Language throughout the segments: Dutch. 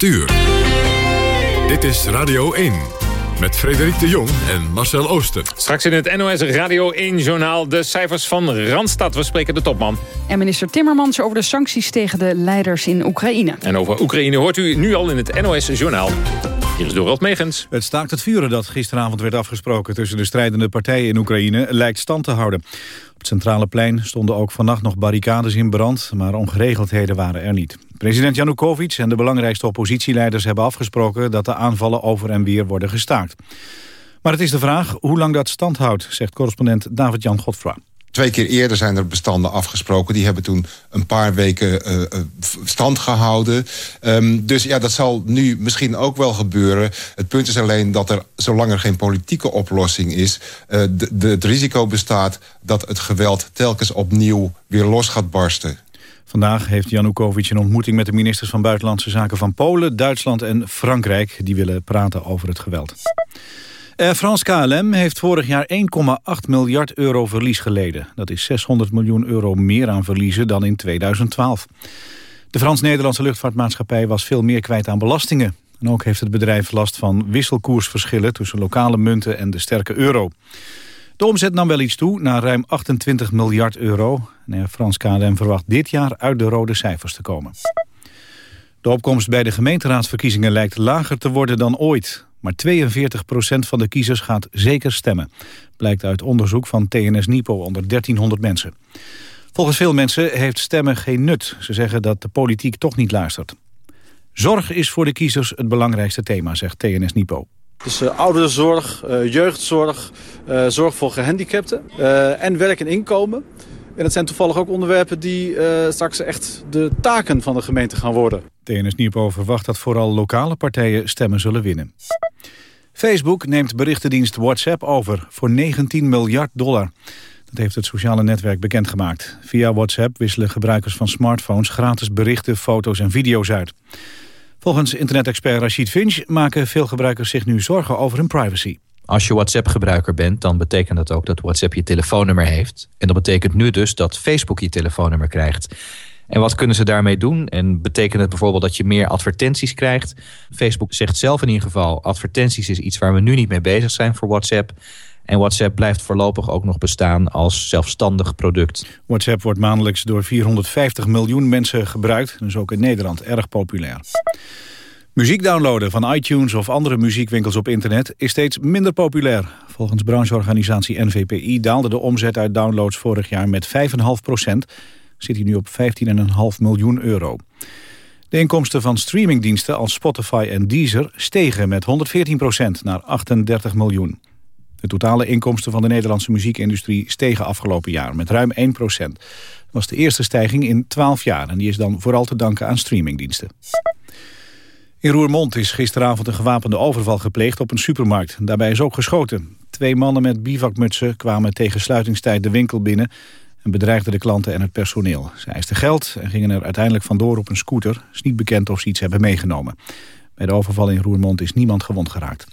8 uur. Dit is Radio 1 met Frederik de Jong en Marcel Ooster. Straks in het NOS Radio 1-journaal de cijfers van Randstad. We spreken de topman. En minister Timmermans over de sancties tegen de leiders in Oekraïne. En over Oekraïne hoort u nu al in het NOS-journaal. Het staakt het vuren dat gisteravond werd afgesproken... tussen de strijdende partijen in Oekraïne lijkt stand te houden. Op het centrale plein stonden ook vannacht nog barricades in brand... maar ongeregeldheden waren er niet. President Janukovic en de belangrijkste oppositieleiders hebben afgesproken... dat de aanvallen over en weer worden gestaakt. Maar het is de vraag hoe lang dat stand houdt... zegt correspondent David-Jan Godfra. Twee keer eerder zijn er bestanden afgesproken. Die hebben toen een paar weken uh, stand gehouden. Um, dus ja, dat zal nu misschien ook wel gebeuren. Het punt is alleen dat er, zolang er geen politieke oplossing is... De, de, het risico bestaat dat het geweld telkens opnieuw weer los gaat barsten. Vandaag heeft Janukovic een ontmoeting met de ministers van Buitenlandse Zaken van Polen, Duitsland en Frankrijk. Die willen praten over het geweld. Air France KLM heeft vorig jaar 1,8 miljard euro verlies geleden. Dat is 600 miljoen euro meer aan verliezen dan in 2012. De Frans-Nederlandse luchtvaartmaatschappij was veel meer kwijt aan belastingen. En ook heeft het bedrijf last van wisselkoersverschillen tussen lokale munten en de sterke euro. De omzet nam wel iets toe, naar ruim 28 miljard euro. Air France KLM verwacht dit jaar uit de rode cijfers te komen. De opkomst bij de gemeenteraadsverkiezingen lijkt lager te worden dan ooit. Maar 42% van de kiezers gaat zeker stemmen. Blijkt uit onderzoek van TNS Nipo onder 1300 mensen. Volgens veel mensen heeft stemmen geen nut. Ze zeggen dat de politiek toch niet luistert. Zorg is voor de kiezers het belangrijkste thema, zegt TNS Nipo. Dus uh, ouderenzorg, uh, jeugdzorg, uh, zorg voor gehandicapten en werk en inkomen. En dat zijn toevallig ook onderwerpen die straks echt de taken van de gemeente gaan worden. TNS Nieuwpo verwacht dat vooral lokale partijen stemmen zullen winnen. Facebook neemt berichtendienst WhatsApp over voor 19 miljard dollar. Dat heeft het sociale netwerk bekendgemaakt. Via WhatsApp wisselen gebruikers van smartphones gratis berichten, foto's en video's uit. Volgens internet-expert Rashid Finch maken veel gebruikers zich nu zorgen over hun privacy. Als je WhatsApp-gebruiker bent, dan betekent dat ook dat WhatsApp je telefoonnummer heeft. En dat betekent nu dus dat Facebook je telefoonnummer krijgt. En wat kunnen ze daarmee doen? En betekent het bijvoorbeeld dat je meer advertenties krijgt? Facebook zegt zelf in ieder geval... advertenties is iets waar we nu niet mee bezig zijn voor WhatsApp... En WhatsApp blijft voorlopig ook nog bestaan als zelfstandig product. WhatsApp wordt maandelijks door 450 miljoen mensen gebruikt. Dus ook in Nederland erg populair. Muziek downloaden van iTunes of andere muziekwinkels op internet is steeds minder populair. Volgens brancheorganisatie NVPI daalde de omzet uit downloads vorig jaar met 5,5 procent zit hij nu op 15,5 miljoen euro. De inkomsten van streamingdiensten als Spotify en Deezer stegen met 114% naar 38 miljoen. De totale inkomsten van de Nederlandse muziekindustrie stegen afgelopen jaar met ruim 1% Dat was de eerste stijging in 12 jaar en die is dan vooral te danken aan streamingdiensten. In Roermond is gisteravond een gewapende overval gepleegd op een supermarkt. Daarbij is ook geschoten. Twee mannen met bivakmutsen kwamen tegen sluitingstijd de winkel binnen en bedreigden de klanten en het personeel. Ze eisten geld en gingen er uiteindelijk vandoor op een scooter. Het is niet bekend of ze iets hebben meegenomen. Bij de overval in Roermond is niemand gewond geraakt.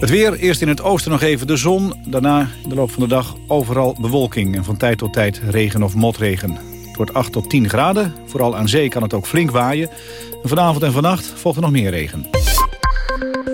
Het weer, eerst in het oosten nog even de zon. Daarna in de loop van de dag overal bewolking en van tijd tot tijd regen of motregen. Het wordt 8 tot 10 graden. Vooral aan zee kan het ook flink waaien. En vanavond en vannacht volgt er nog meer regen.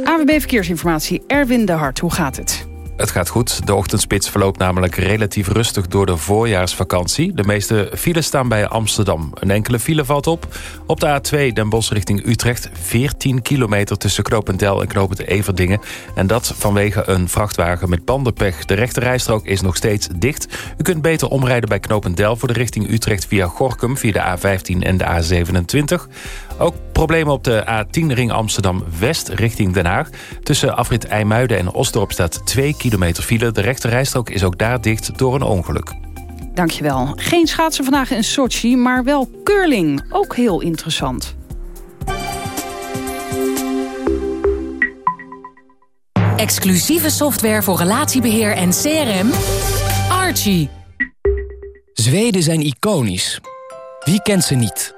AWB Verkeersinformatie, Erwin de Hart, hoe gaat het? Het gaat goed. De ochtendspits verloopt namelijk relatief rustig door de voorjaarsvakantie. De meeste files staan bij Amsterdam. Een enkele file valt op. Op de A2 Den Bosch richting Utrecht. 14 kilometer tussen Knopendel en Knopend Everdingen. En dat vanwege een vrachtwagen met bandenpech. De rechterrijstrook is nog steeds dicht. U kunt beter omrijden bij Knopendel voor de richting Utrecht via Gorkum... via de A15 en de A27. Ook problemen op de A10 ring Amsterdam-West richting Den Haag. Tussen afrit IJmuiden en Osdorp staat 2 kilometer file. De rechterrijstrook is ook daar dicht door een ongeluk. Dankjewel. Geen schaatsen vandaag in Sochi, maar wel curling. Ook heel interessant. Exclusieve software voor relatiebeheer en CRM. Archie. Zweden zijn iconisch. Wie kent ze niet?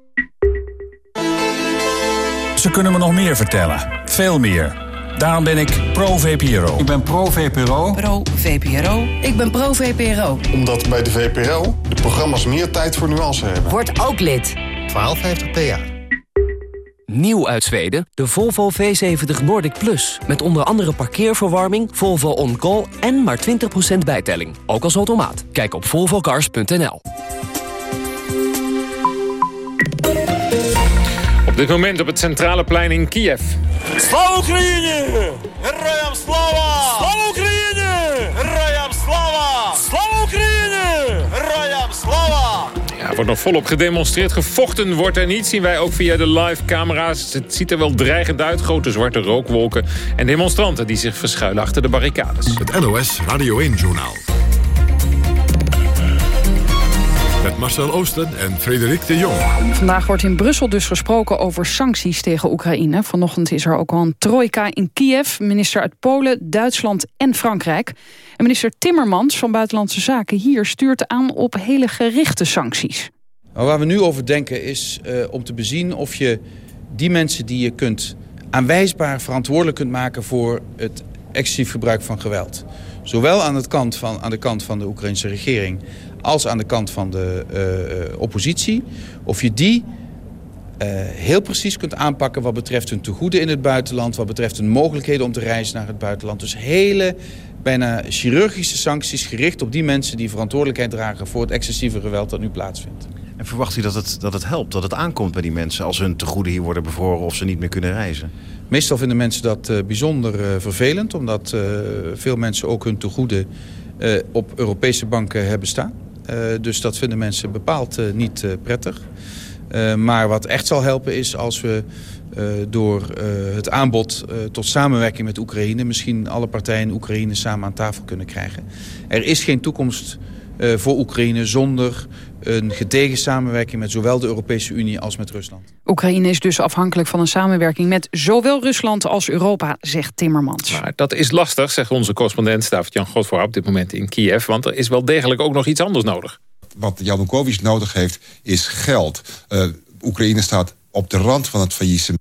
Ze kunnen me nog meer vertellen. Veel meer. Daarom ben ik pro-VPRO. Ik ben pro-VPRO. Pro-VPRO. Ik ben pro-VPRO. Omdat bij de VPRO de programma's meer tijd voor nuance hebben. Word ook lid. 1250 PA. Nieuw uit Zweden, de Volvo V70 Nordic Plus. Met onder andere parkeerverwarming, Volvo On Call en maar 20% bijtelling. Ook als automaat. Kijk op volvocars.nl. Dit moment op het centrale plein in Kiev. Slava Oekraïne! Heroyam slava! Slava Oekraïne! Heroyam slava! Slava Oekraïne! Slava! Ja, er wordt nog volop gedemonstreerd. Gevochten wordt er niet, zien wij ook via de live camera's. Het ziet er wel dreigend uit. Grote zwarte rookwolken en demonstranten die zich verschuilen achter de barricades. Het NOS Radio 1 Journaal. Met Marcel Oosten en Frederik de Jong. Vandaag wordt in Brussel dus gesproken over sancties tegen Oekraïne. Vanochtend is er ook al een trojka in Kiev. Minister uit Polen, Duitsland en Frankrijk. En minister Timmermans van Buitenlandse Zaken hier stuurt aan op hele gerichte sancties. Maar waar we nu over denken is uh, om te bezien of je die mensen die je kunt aanwijsbaar verantwoordelijk kunt maken voor het excessief gebruik van geweld. Zowel aan, het kant van, aan de kant van de Oekraïnse regering als aan de kant van de uh, oppositie. Of je die uh, heel precies kunt aanpakken wat betreft hun tegoeden in het buitenland... wat betreft hun mogelijkheden om te reizen naar het buitenland. Dus hele bijna chirurgische sancties gericht op die mensen... die verantwoordelijkheid dragen voor het excessieve geweld dat nu plaatsvindt. En verwacht u dat het, dat het helpt, dat het aankomt bij die mensen... als hun tegoeden hier worden bevroren of ze niet meer kunnen reizen? Meestal vinden mensen dat uh, bijzonder uh, vervelend... omdat veel mensen ook hun tegoeden op Europese banken hebben staan. Dus dat vinden mensen bepaald niet prettig. maar wat echt zal helpen is als we door het aanbod tot samenwerking met Oekraïne... misschien alle partijen in Oekraïne samen aan tafel kunnen krijgen. Er is geen toekomst voor Oekraïne zonder een gedegen samenwerking met zowel de Europese Unie als met Rusland. Oekraïne is dus afhankelijk van een samenwerking met zowel Rusland als Europa, zegt Timmermans. Maar dat is lastig, zegt onze correspondent David-Jan Godvoor op dit moment in Kiev, want er is wel degelijk ook nog iets anders nodig. Wat Janukovic nodig heeft, is geld. Uh, Oekraïne staat op de rand van het faillissement.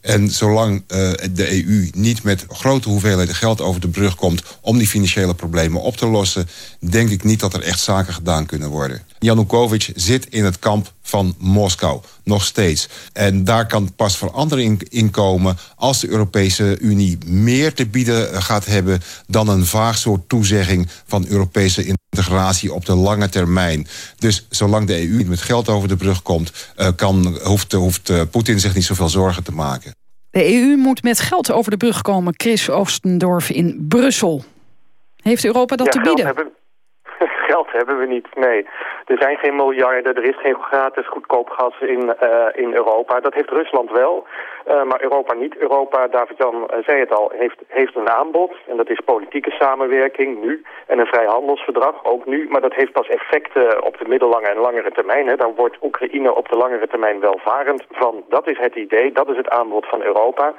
En zolang uh, de EU niet met grote hoeveelheden geld over de brug komt... om die financiële problemen op te lossen... denk ik niet dat er echt zaken gedaan kunnen worden. Janukovic zit in het kamp van Moskou, nog steeds. En daar kan pas verandering in komen als de Europese Unie meer te bieden gaat hebben... dan een vaag soort toezegging van Europese integratie op de lange termijn. Dus zolang de EU niet met geld over de brug komt... Uh, kan, hoeft, hoeft uh, Poetin zich niet zoveel zorgen te maken. De EU moet met geld over de brug komen, Chris Oostendorf in Brussel. Heeft Europa dat ja, te bieden? Geld hebben, hebben we niet, nee. Er zijn geen miljarden, er is geen gratis goedkoop gas in, uh, in Europa. Dat heeft Rusland wel, uh, maar Europa niet. Europa, David-Jan uh, zei het al, heeft, heeft een aanbod. En dat is politieke samenwerking nu. En een vrijhandelsverdrag, ook nu. Maar dat heeft pas effecten op de middellange en langere termijn. Hè. Dan wordt Oekraïne op de langere termijn welvarend van. Dat is het idee, dat is het aanbod van Europa.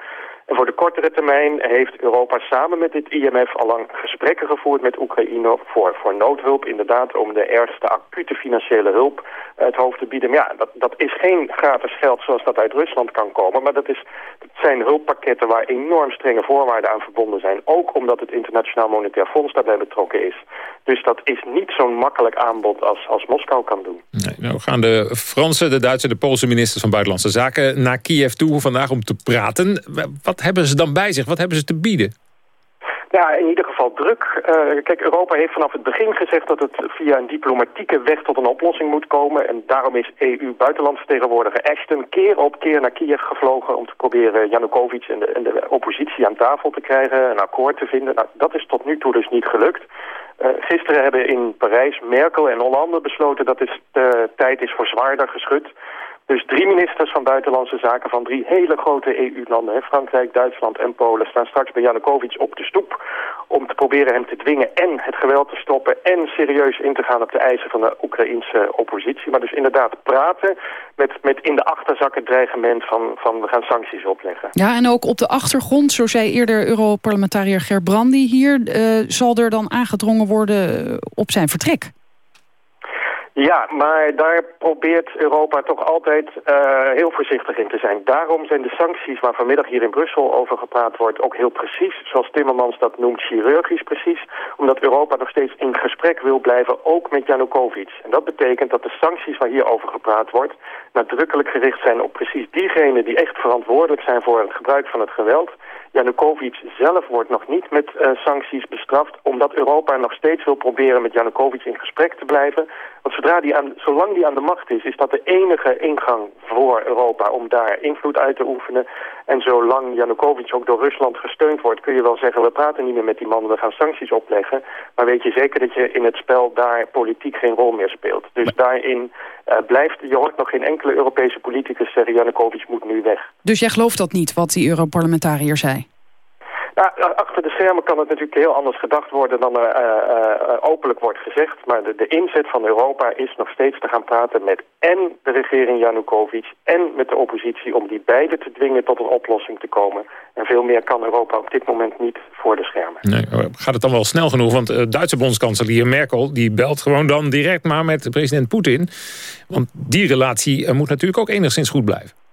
En voor de kortere termijn heeft Europa samen met het IMF al lang gesprekken gevoerd met Oekraïne voor, voor noodhulp. Inderdaad, om de ergste acute financiële hulp het hoofd te bieden. Maar ja, dat, dat is geen gratis geld zoals dat uit Rusland kan komen. Maar dat, is, dat zijn hulppakketten waar enorm strenge voorwaarden aan verbonden zijn. Ook omdat het Internationaal Monetair Fonds daarbij betrokken is. Dus dat is niet zo'n makkelijk aanbod als, als Moskou kan doen. Nee, nou gaan de Franse, de Duitse, de Poolse ministers van Buitenlandse Zaken naar Kiev toe vandaag om te praten. Wat wat hebben ze dan bij zich? Wat hebben ze te bieden? Ja, in ieder geval druk. Uh, kijk, Europa heeft vanaf het begin gezegd dat het via een diplomatieke weg tot een oplossing moet komen. En daarom is EU-buitenlandsvertegenwoordiger Ashton keer op keer naar Kiev gevlogen om te proberen Janukovic en de, oppositie aan tafel te krijgen, een akkoord te vinden. Nou, dat is tot nu toe dus niet gelukt. Uh, gisteren hebben in Parijs Merkel en Hollande besloten dat het uh, tijd is voor zwaarder geschut. Dus drie ministers van Buitenlandse Zaken van drie hele grote EU-landen, Frankrijk, Duitsland en Polen, staan straks bij Janukovic op de stoep om te proberen hem te dwingen en het geweld te stoppen en serieus in te gaan op de eisen van de Oekraïnse oppositie. Maar dus inderdaad praten met, met in de achterzak het dreigement van, van we gaan sancties opleggen. Ja, en ook op de achtergrond, zo zei eerder Europarlementariër Gerbrandi hier, uh, zal er dan aangedrongen worden op zijn vertrek. Ja, maar daar probeert Europa toch altijd uh, heel voorzichtig in te zijn. Daarom zijn de sancties waar vanmiddag hier in Brussel over gepraat wordt ook heel precies, zoals Timmermans dat noemt, chirurgisch precies. Omdat Europa nog steeds in gesprek wil blijven, ook met Janukovic. En dat betekent dat de sancties waar hier over gepraat wordt nadrukkelijk gericht zijn op precies diegenen die echt verantwoordelijk zijn voor het gebruik van het geweld. Janukovic zelf wordt nog niet met uh, sancties bestraft... omdat Europa nog steeds wil proberen met Janukovic in gesprek te blijven. Want zodra die aan, zolang die aan de macht is, is dat de enige ingang voor Europa... om daar invloed uit te oefenen. En zolang Janukovic ook door Rusland gesteund wordt... kun je wel zeggen, we praten niet meer met die man, we gaan sancties opleggen. Maar weet je zeker dat je in het spel daar politiek geen rol meer speelt. Dus daarin uh, blijft, je hoort nog geen enkele Europese politicus zeggen... Janukovic moet nu weg. Dus jij gelooft dat niet, wat die Europarlementariër zei? Nou, achter de schermen kan het natuurlijk heel anders gedacht worden dan er uh, uh, openlijk wordt gezegd. Maar de, de, inzet van Europa is nog steeds te gaan praten met en de regering Janukovic en met de oppositie om die beiden te dwingen tot een oplossing te komen. En veel meer kan Europa op dit moment niet voor de schermen. Nee, gaat het dan wel snel genoeg? Want Duitse bondskanselier Merkel die belt gewoon dan direct maar met president Poetin. Want die relatie moet natuurlijk ook enigszins goed blijven.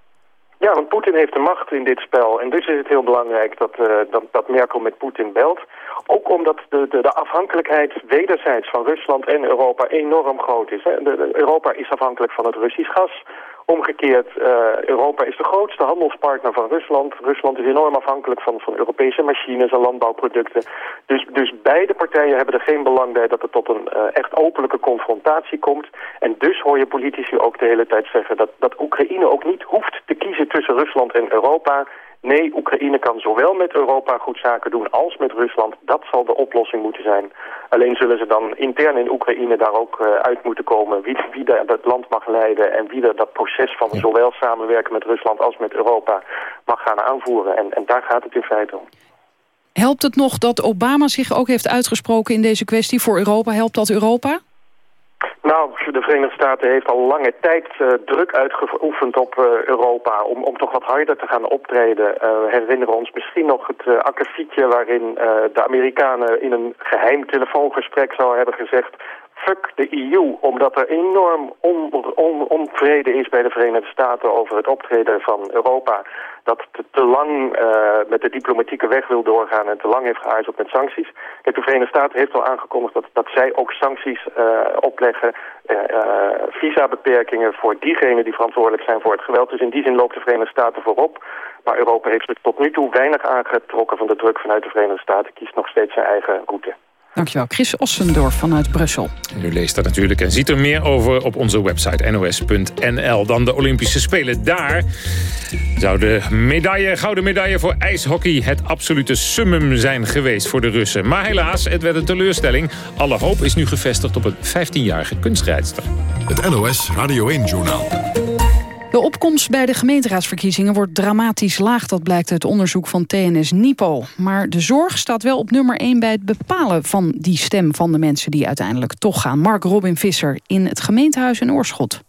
Ja, want Poetin heeft de macht in dit spel. En dus is het heel belangrijk dat, uh, dat, dat Merkel met Poetin belt. Ook omdat de, de, de, afhankelijkheid wederzijds van Rusland en Europa enorm groot is. Hè. Europa is afhankelijk van het Russisch gas. Omgekeerd, uh, Europa is de grootste handelspartner van Rusland. Rusland is enorm afhankelijk van, van Europese machines en landbouwproducten. Dus, dus beide partijen hebben er geen belang bij dat er tot een uh, echt openlijke confrontatie komt. En dus hoor je politici ook de hele tijd zeggen dat, dat Oekraïne ook niet hoeft te kiezen tussen Rusland en Europa. Nee, Oekraïne kan zowel met Europa goed zaken doen als met Rusland. Dat zal de oplossing moeten zijn. Alleen zullen ze dan intern in Oekraïne daar ook uh, uit moeten komen... wie, wie dat land mag leiden en wie dat proces van zowel samenwerken met Rusland als met Europa mag gaan aanvoeren. En, en daar gaat het in feite om. Helpt het nog dat Obama zich ook heeft uitgesproken in deze kwestie voor Europa? Helpt dat Europa? Nou, de Verenigde Staten heeft al lange tijd uh, druk uitgeoefend op uh, Europa om, om toch wat harder te gaan optreden. Uh, we herinneren ons misschien nog het uh, akkefietje waarin de Amerikanen in een geheim telefoongesprek zou hebben gezegd fuck de EU, omdat er enorm on, on, onvrede is bij de Verenigde Staten over het optreden van Europa. Dat te, te lang uh, met de diplomatieke weg wil doorgaan en te lang heeft geaarzeld met sancties. Kijk, de Verenigde Staten heeft al aangekondigd dat, dat zij ook sancties uh, opleggen, uh, visabeperkingen voor diegenen die verantwoordelijk zijn voor het geweld. Dus in die zin loopt de Verenigde Staten voorop. Maar Europa heeft er tot nu toe weinig aangetrokken van de druk vanuit de Verenigde Staten. Kiest nog steeds zijn eigen route. Dankjewel, Chris Ossendorf vanuit Brussel. U leest dat natuurlijk en ziet er meer over op onze website nos.nl. Dan de Olympische Spelen. Daar zou de medaille, gouden medaille voor ijshockey... het absolute summum zijn geweest voor de Russen. Maar helaas, het werd een teleurstelling. Alle hoop is nu gevestigd op een 15-jarige kunstrijdster. Het NOS Radio 1-journaal. De opkomst bij de gemeenteraadsverkiezingen wordt dramatisch laag. Dat blijkt uit onderzoek van TNS Nipo. Maar de zorg staat wel op nummer 1 bij het bepalen van die stem van de mensen die uiteindelijk toch gaan. Mark Robin Visser in het gemeentehuis in Oorschot.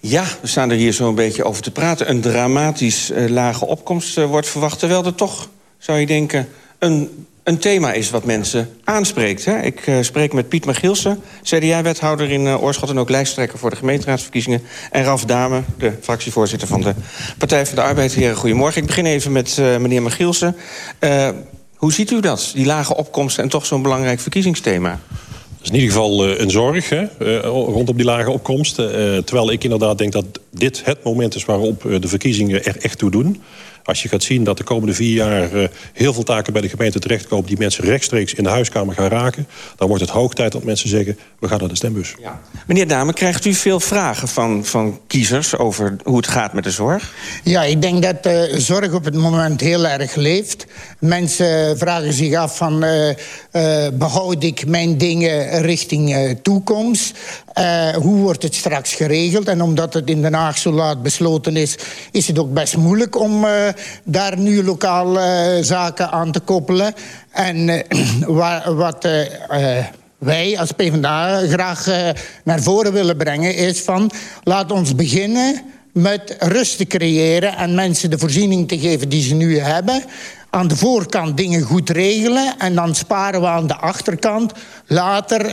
Ja, we staan er hier zo een beetje over te praten. Een dramatisch uh, lage opkomst uh, wordt verwacht. Terwijl er toch, zou je denken, een een thema is wat mensen aanspreekt. Hè? Ik uh, spreek met Piet Magielsen, CDA-wethouder in uh, Oorschot... en ook lijsttrekker voor de gemeenteraadsverkiezingen. En Raf Dame, de fractievoorzitter van de Partij van de Arbeid. Goedemorgen. Ik begin even met uh, meneer Magielsen. hoe ziet u dat, die lage opkomsten en toch zo'n belangrijk verkiezingsthema? Dat is in ieder geval een zorg hè, rondom die lage opkomsten. terwijl ik inderdaad denk dat dit het moment is waarop eh, de verkiezingen er echt toe doen. Als je gaat zien dat de komende vier jaar uh, heel veel taken bij de gemeente terechtkomen... die mensen rechtstreeks in de huiskamer gaan raken... dan wordt het hoog tijd dat mensen zeggen, we gaan naar de stembus. Ja. Meneer Dame, krijgt u veel vragen van, van kiezers over hoe het gaat met de zorg? Ja, ik denk dat de zorg op het moment heel erg leeft. Mensen vragen zich af van, uh, uh, behoud ik mijn dingen richting toekomst? Uh, hoe wordt het straks geregeld? En omdat het in Den Haag zo laat besloten is... is het ook best moeilijk om uh, daar nu lokaal uh, zaken aan te koppelen. En wat wij als PvdA graag naar voren willen brengen... is van, laat ons beginnen met rust te creëren... en mensen de voorziening te geven die ze nu hebben aan de voorkant dingen goed regelen... en dan sparen we aan de achterkant later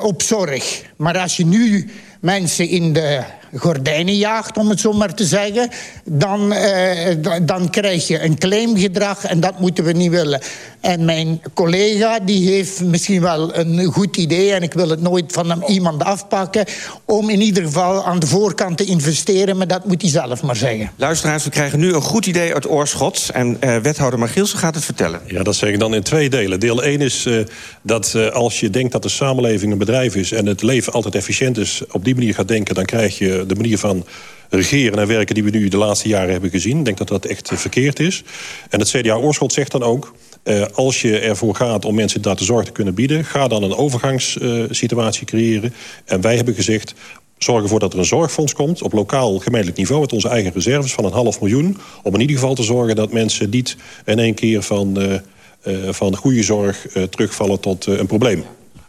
op zorg. Maar als je nu mensen in de gordijnen jaagt, om het zo maar te zeggen... dan, uh, dan krijg je een claimgedrag en dat moeten we niet willen. En mijn collega die heeft misschien wel een goed idee... en ik wil het nooit van hem, iemand afpakken... om in ieder geval aan de voorkant te investeren... maar dat moet hij zelf maar zeggen. Luisteraars, we krijgen nu een goed idee uit Oorschot... en uh, wethouder Magielsen gaat het vertellen. Ja, dat zeg ik dan in twee delen. Deel 1 is uh, dat als je denkt dat de samenleving een bedrijf is... en het leven altijd efficiënt is, op die manier gaat denken... dan krijg je de manier van regeren en werken die we nu de laatste jaren hebben gezien. Ik denk dat dat echt verkeerd is. En het CDA Oorschot zegt dan ook... Uh, als je ervoor gaat om mensen daar de zorg te kunnen bieden... ga dan een overgangssituatie uh, creëren. En wij hebben gezegd, zorg ervoor dat er een zorgfonds komt... op lokaal gemeentelijk niveau met onze eigen reserves van een half miljoen... om in ieder geval te zorgen dat mensen niet in één keer van, uh, van goede zorg... terugvallen tot een probleem.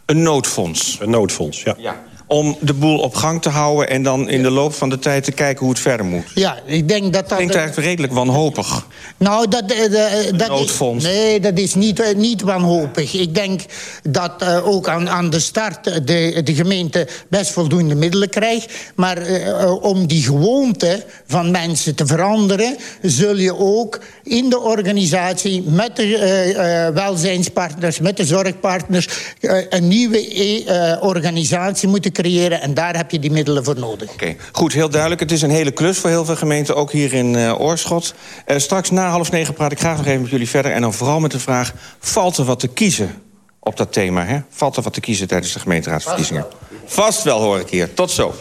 Een noodfonds? Een noodfonds, ja. ja om de boel op gang te houden... en dan in de loop van de tijd te kijken hoe het verder moet. Ja, ik denk dat dat... Klinkt eigenlijk redelijk wanhopig. Nou, dat... Uh, dat noodfonds. Is, nee, dat is niet, uh, niet wanhopig. Ik denk dat uh, ook aan, aan de start de, de gemeente best voldoende middelen krijgt. Maar om die gewoonte van mensen te veranderen... zul je ook in de organisatie met de welzijnspartners... met de zorgpartners een nieuwe organisatie moeten creëren. En daar heb je die middelen voor nodig. Oké, okay. goed, heel duidelijk. Het is een hele klus voor heel veel gemeenten, ook hier in uh, Oorschot. Uh, straks na half negen praat ik graag nog even met jullie verder. En dan vooral met de vraag, valt er wat te kiezen op dat thema? Hè? Valt er wat te kiezen tijdens de gemeenteraadsverkiezingen? Vast wel, Vast wel hoor ik hier. Tot zo.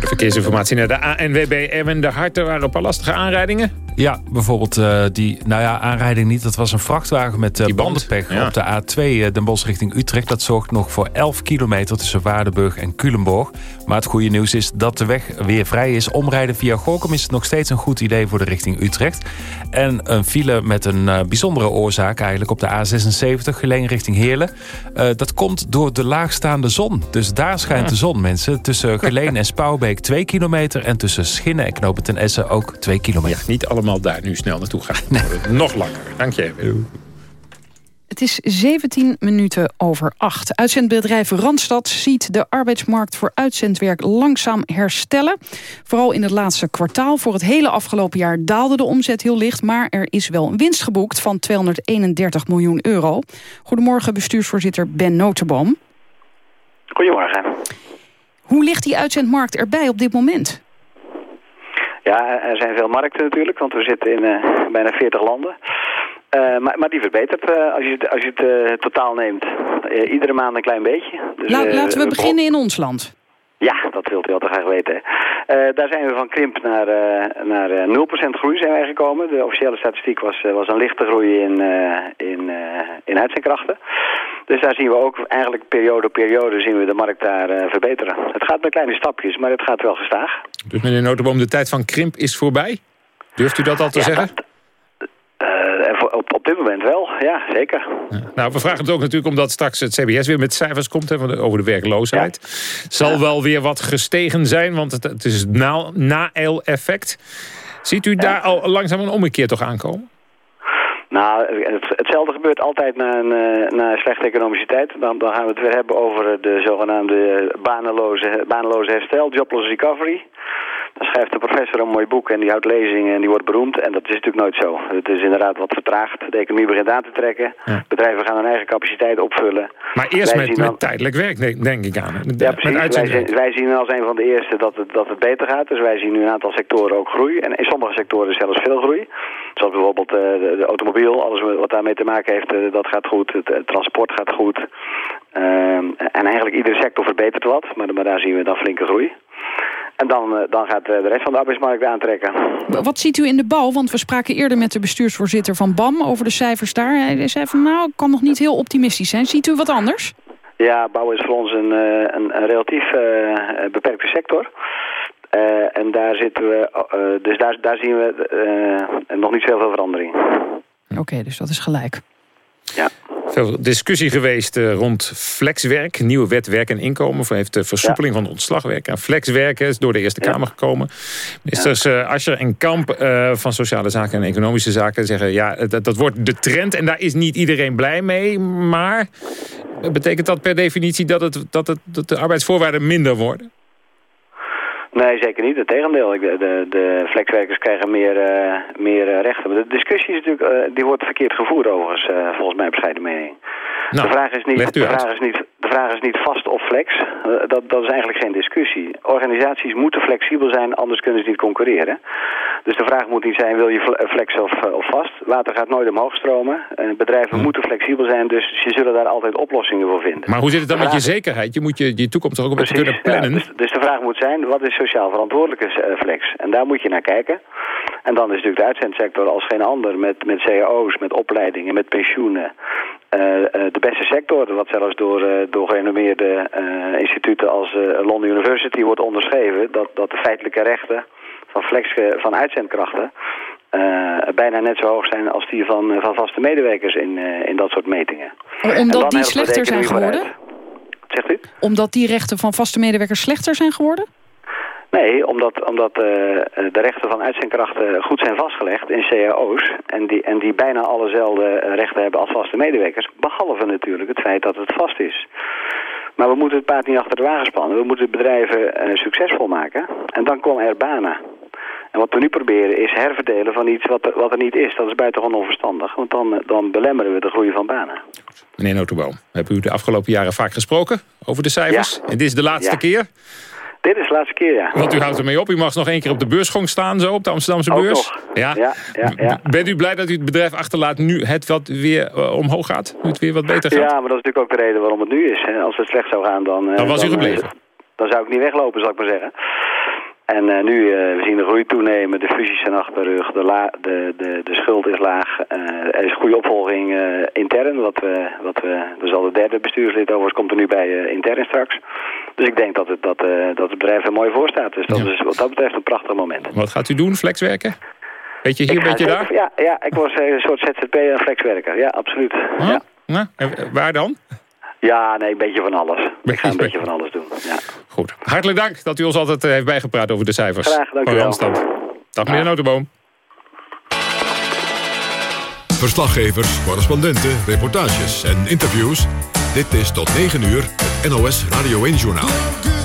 De verkeersinformatie naar de ANWB. Erwin de Harte waren een paar lastige aanrijdingen. Ja, bijvoorbeeld uh, die, nou ja, aanrijding niet. Dat was een vrachtwagen met uh, bandenpech ja. op de A2 uh, Den Bosch richting Utrecht. Dat zorgt nog voor 11 kilometer tussen Waardenburg en Culemborg. Maar het goede nieuws is dat de weg weer vrij is. Omrijden via Gorkum is nog steeds een goed idee voor de richting Utrecht. En een file met een bijzondere oorzaak eigenlijk op de A76 geleen richting Heerlen. dat komt door de laagstaande zon. Dus daar schijnt de zon, mensen. Tussen Geleen en Spouwbeek 2 kilometer. En tussen Schinnen en Knopen ten Essen ook 2 kilometer. Ja, niet allemaal daar nu snel naartoe gaan. Nee. Nog langer. Dank je. Het is 17 minuten over 8. Uitzendbedrijf Randstad ziet de arbeidsmarkt voor uitzendwerk langzaam herstellen. Vooral in het laatste kwartaal. Voor het hele afgelopen jaar daalde de omzet heel licht... maar er is wel een winst geboekt van 231 miljoen euro. Goedemorgen, bestuursvoorzitter Ben Notenboom. Goedemorgen. Hoe ligt die uitzendmarkt erbij op dit moment? Ja, er zijn veel markten natuurlijk, want we zitten in uh, bijna 40 landen. Uh, maar, maar, die verbetert uh, als je het, als je het totaal neemt. iedere maand een klein beetje. Dus, La, laten we beginnen in ons land. Ja, dat wilt u te graag weten. daar zijn we van krimp naar, naar 0% groei zijn wij gekomen. De officiële statistiek was, was een lichte groei in, in, in uitzendkrachten. Dus daar zien we ook eigenlijk periode op periode zien we de markt daar uh, verbeteren. Het gaat met kleine stapjes, maar het gaat wel gestaag. Dus meneer Notenboom, de tijd van krimp is voorbij? Durft u dat al te ja, zeggen? Uh, op, op dit moment wel, ja, zeker. Ja. Nou, we vragen het ook natuurlijk omdat straks het CBS weer met cijfers komt hè, over de werkloosheid. Ja. Zal wel weer wat gestegen zijn, want het, het is na, na-effect. Ziet u daar al langzaam een ommekeer toch aankomen? Nou, het, hetzelfde gebeurt altijd na een, uh, na slechte economische tijd. Dan, dan, gaan we het weer hebben over de zogenaamde banenloze, banenloze herstel, jobless recovery. Dan schrijft de professor een mooi boek en die houdt lezingen en die wordt beroemd. En dat is natuurlijk nooit zo. Het is inderdaad wat vertraagd. De economie begint aan te trekken. Bedrijven gaan hun eigen capaciteit opvullen. Maar eerst met, tijdelijk werk, denk- ik aan. Ja, precies. Wij, zien- wij zien als een van de eerste dat het, dat het beter gaat. Dus wij zien nu een aantal sectoren ook groei. En in sommige sectoren zelfs veel groei. Zoals bijvoorbeeld eh, de, de automobiel, alles wat daarmee te maken heeft, eh, dat gaat goed. Het, het transport gaat goed. Ehm, en eigenlijk iedere sector verbetert wat. Maar, maar daar zien we dan flinke groei. En dan, eh, dan gaat eh, de rest van de arbeidsmarkt aantrekken. Wat ziet u in de bouw? Want we spraken eerder met de bestuursvoorzitter van BAM over de cijfers daar. Hij zei van nou, ik kan nog niet heel optimistisch zijn. Ziet u wat anders? Ja, bouw is voor ons een, eh, een, een relatief beperkte sector. En daar zitten we, eh, dus daar, daar zien we nog niet zoveel verandering. Oké, dus dat is gelijk. Ja. Veel discussie geweest eh, rond flexwerk. Nieuwe wet werk en inkomen. Heeft de versoepeling van ontslagwerk. En flexwerken is door de Eerste Kamer gekomen. Ministers eh Ascher en Kamp eh, van Sociale Zaken en Economische Zaken zeggen... ja, dat, dat wordt de trend en daar is niet iedereen blij mee. Maar betekent dat per definitie dat, het, dat, het, dat de arbeidsvoorwaarden minder worden? Nee, zeker niet. Integendeel. Ik- De, de, de flexwerkers krijgen meer, eh, meer eh, rechten. Maar de discussie is natuurlijk, eh, die wordt verkeerd gevoerd overigens, eh, volgens mijn bescheiden mening. Nou, de, vraag is niet, de, vraag is niet, de vraag is niet vast of flex. Dat, dat is eigenlijk geen discussie. Organisaties moeten flexibel zijn, anders kunnen ze niet concurreren. Dus de vraag moet niet zijn, wil je fle- flex of, of vast? Water gaat nooit omhoog stromen. Bedrijven moeten flexibel zijn, dus ze zullen daar altijd oplossingen voor vinden. Maar hoe zit het dan met je zekerheid? Je moet je, je toekomst toch ook een beetje kunnen Ja, plannen? dus, dus de vraag moet zijn, wat is sociaal verantwoordelijke eh, flex? En daar moet je naar kijken. En dan is natuurlijk de uitzendsector als geen ander... met, met cao's, met opleidingen, met pensioenen... eh, eh, de beste sector, wat zelfs door, eh, door gerenommeerde instituten als London University wordt onderschreven... Dat, dat de feitelijke rechten van, flex, van uitzendkrachten... bijna net zo hoog zijn als die van, van vaste medewerkers in, in dat soort metingen. En dan Omdat die slechter zijn geworden? zegt u? Omdat die rechten van vaste medewerkers slechter zijn geworden? Nee, omdat, omdat eh, de rechten van uitzendkrachten goed zijn vastgelegd in cao's... En die, en die bijna allezelfde eh, rechten hebben als vaste medewerkers. Behalve natuurlijk het feit dat het vast is. Maar we moeten het paard niet achter de wagen spannen. We moeten bedrijven eh, succesvol maken. En dan komen er banen. En wat we nu proberen is herverdelen van iets wat er, wat er niet is. Dat is buitengewoon onverstandig. Want dan, eh, dan belemmeren we de groei van banen. Meneer Notenboom, hebben u de afgelopen jaren vaak gesproken over de cijfers? En dit is de laatste Ja. keer? Dit is de laatste keer, ja. Want u houdt ermee op. U mag nog één keer op de beursgong staan, zo, op de Amsterdamse Ook beurs. Ja. Ja, ja, ja. Bent u blij dat u het bedrijf achterlaat nu het wat weer eh, omhoog gaat? Nu het weer wat beter gaat? Ja, maar dat is natuurlijk ook de reden waarom het nu is. hè. Als het slecht zou gaan, dan... eh, Dan was u eh, gebleven. dan zou ik niet weglopen, zal ik maar zeggen. En eh, nu, eh, we zien de groei toenemen, de fusies zijn achter de rug, de, la, de, de, de schuld is laag. eh, er is goede opvolging intern, wat we, wat we, dus al de derde bestuurslid overigens komt er nu bij intern straks. Dus ik denk dat het, dat, dat het bedrijf er mooi voor staat. Dus dat is wat dat betreft een prachtig moment. Wat gaat u doen? Flexwerken? Beetje hier, beetje daar? Ja, ja, ik was een soort ZZP en flexwerker. Ja, absoluut. Ja. Nou, waar dan? Ja, nee, een beetje van alles. Ik ga een beetje van alles doen. Ja. Goed. Hartelijk dank dat u ons altijd eh, heeft bijgepraat over de cijfers. Graag, dank u van wel. Dag meneer Notenboom. Verslaggevers, correspondenten, reportages en interviews. Dit is tot 9 uur het NOS Radio 1-journaal.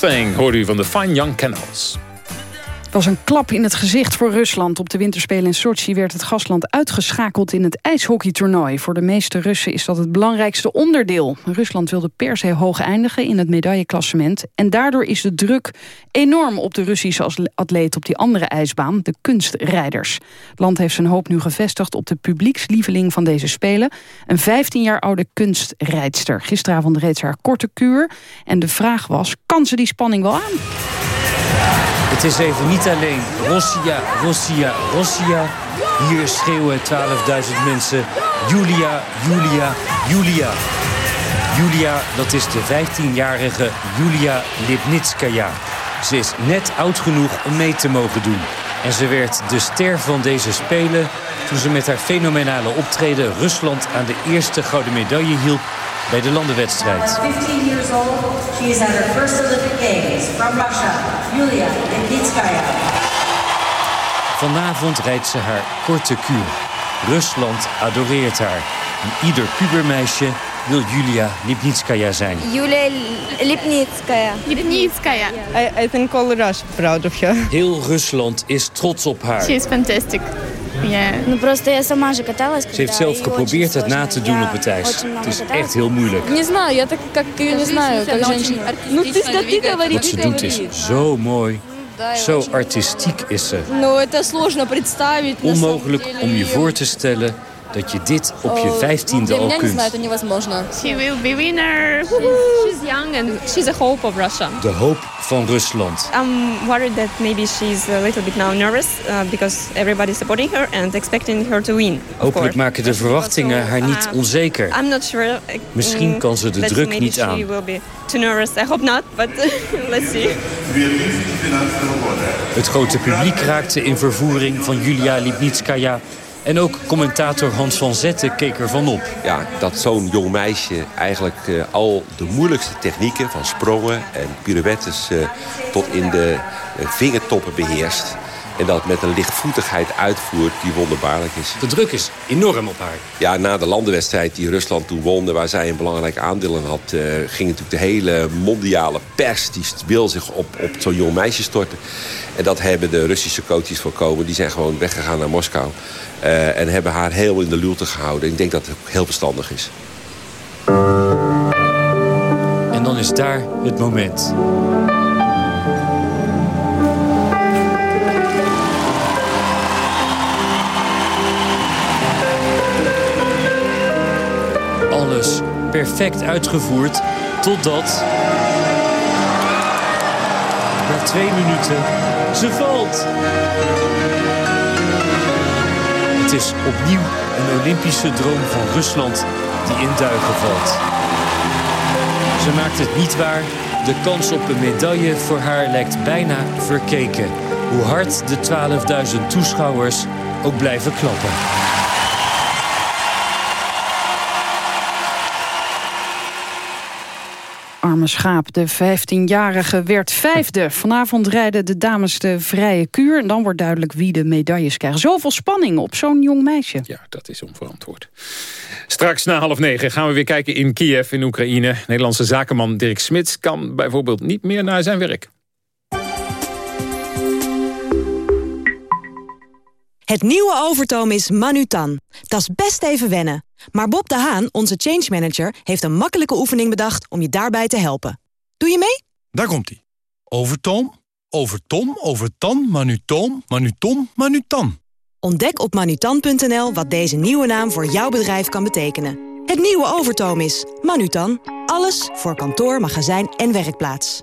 Thing hoorde u van de Fine Young Canals. Was een klap in het gezicht voor Rusland. Op de winterspelen in Sochi werd het gastland uitgeschakeld in het ijshockeytoernooi. Voor de meeste Russen is dat het belangrijkste onderdeel. Rusland wilde per se hoog eindigen in het medailleklassement. En daardoor is de druk enorm op de Russische atleet op die andere ijsbaan, de kunstrijders. Het land heeft zijn hoop nu gevestigd op de publiekslieveling van deze Spelen. Een 15 jaar oude kunstrijdster. Gisteravond reed ze haar korte kuur. En de vraag was, kan ze die spanning wel aan? Het is even niet alleen Rossia, Rossia, Rossia. Hier schreeuwen 12.000 mensen Julia, Julia, Julia. Julia, dat is de 15-jarige Julia Lipnitskaya. Ze is net oud genoeg om mee te mogen doen. En ze werd de ster van deze Spelen toen ze met haar fenomenale optreden Rusland aan de eerste gouden medaille hielp bij de landenwedstrijd. 15 years old, she is at her first Olympic Games from Russia, Yulia Lipnitskaya. Vanavond rijdt ze haar korte kuur. Rusland adoreert haar. En ieder pubermeisje wil Julia Lipnitskaya zijn. Julia Lipnitskaya. Lipnitskaya. I, I think all Russia proud of her. Heel Rusland is trots op haar. She is fantastic. Ze heeft zelf geprobeerd het na te doen op het ijs. Het is echt heel moeilijk. Wat ze doet is zo mooi. Zo artistiek is ze. Onmogelijk om je voor te stellen dat je dit op je vijftiende al kunt. She will be winner. She's young and she's a hope of Russia. De hoop van Rusland. I'm worried that maybe she's a little bit now nervous uh, because everybody's supporting her and expecting her to win. Hopelijk maken de verwachtingen haar niet uh, onzeker. I'm not sure. Misschien kan ze de druk niet aan. She will be too nervous. I hope not, but let's see. Het grote publiek raakte in vervoering van Julia Lipnitskaya en ook commentator Hans van Zetten keek ervan op. Ja, dat zo'n jong meisje eigenlijk uh, al de moeilijkste technieken... van sprongen en pirouettes uh, tot in de uh, vingertoppen beheerst... En dat met een lichtvoetigheid uitvoert die wonderbaarlijk is. De druk is enorm op haar. Ja, na de landenwedstrijd die Rusland toen won... waar zij een belangrijk aandeel in had... Uh, ging natuurlijk de hele mondiale pers... die wil zich op, op zo'n jong meisje storten. En dat hebben de Russische coaches voorkomen. Die zijn gewoon weggegaan naar Moskou. Uh, en hebben haar heel in de luwte gehouden. Ik denk dat het heel verstandig is. En dan is daar het moment. Alles perfect uitgevoerd totdat... Twee minuten, ze valt. Het is opnieuw een Olympische droom van Rusland die in duigen valt. Ze maakt het niet waar. De kans op een medaille voor haar lijkt bijna verkeken. Hoe hard de 12.000 toeschouwers ook blijven klappen. Arme schaap, de 15-jarige werd vijfde. Vanavond rijden de dames de vrije kuur. En dan wordt duidelijk wie de medailles krijgen. Zoveel spanning op zo'n jong meisje. Ja, dat is onverantwoord. Straks na half negen gaan we weer kijken in Kiev in Oekraïne. Nederlandse zakenman Dirk Smits kan bijvoorbeeld niet meer naar zijn werk. Het nieuwe Overtoom is Manutan. Dat is best even wennen. Maar Bob de Haan, onze change manager, heeft een makkelijke oefening bedacht om je daarbij te helpen. Doe je mee? Daar komt-ie. Overtoom, overtom, overtan, manutoom, manutom, manutan. Ontdek op manutan.nl wat deze nieuwe naam voor jouw bedrijf kan betekenen. Het nieuwe Overtoom is Manutan. Alles voor kantoor, magazijn en werkplaats.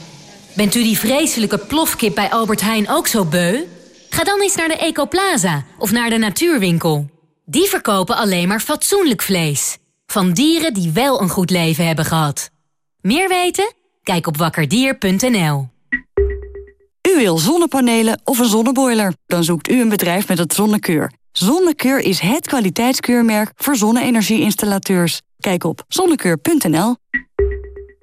Bent u die vreselijke plofkip bij Albert Heijn ook zo beu? Ga dan eens naar de Ecoplaza of naar de Natuurwinkel. Die verkopen alleen maar fatsoenlijk vlees. Van dieren die wel een goed leven hebben gehad. Meer weten? Kijk op wakkerdier.nl. U wil zonnepanelen of een zonneboiler? Dan zoekt u een bedrijf met het Zonnekeur. Zonnekeur is het kwaliteitskeurmerk voor zonne-energie-installateurs. Kijk op zonnekeur.nl.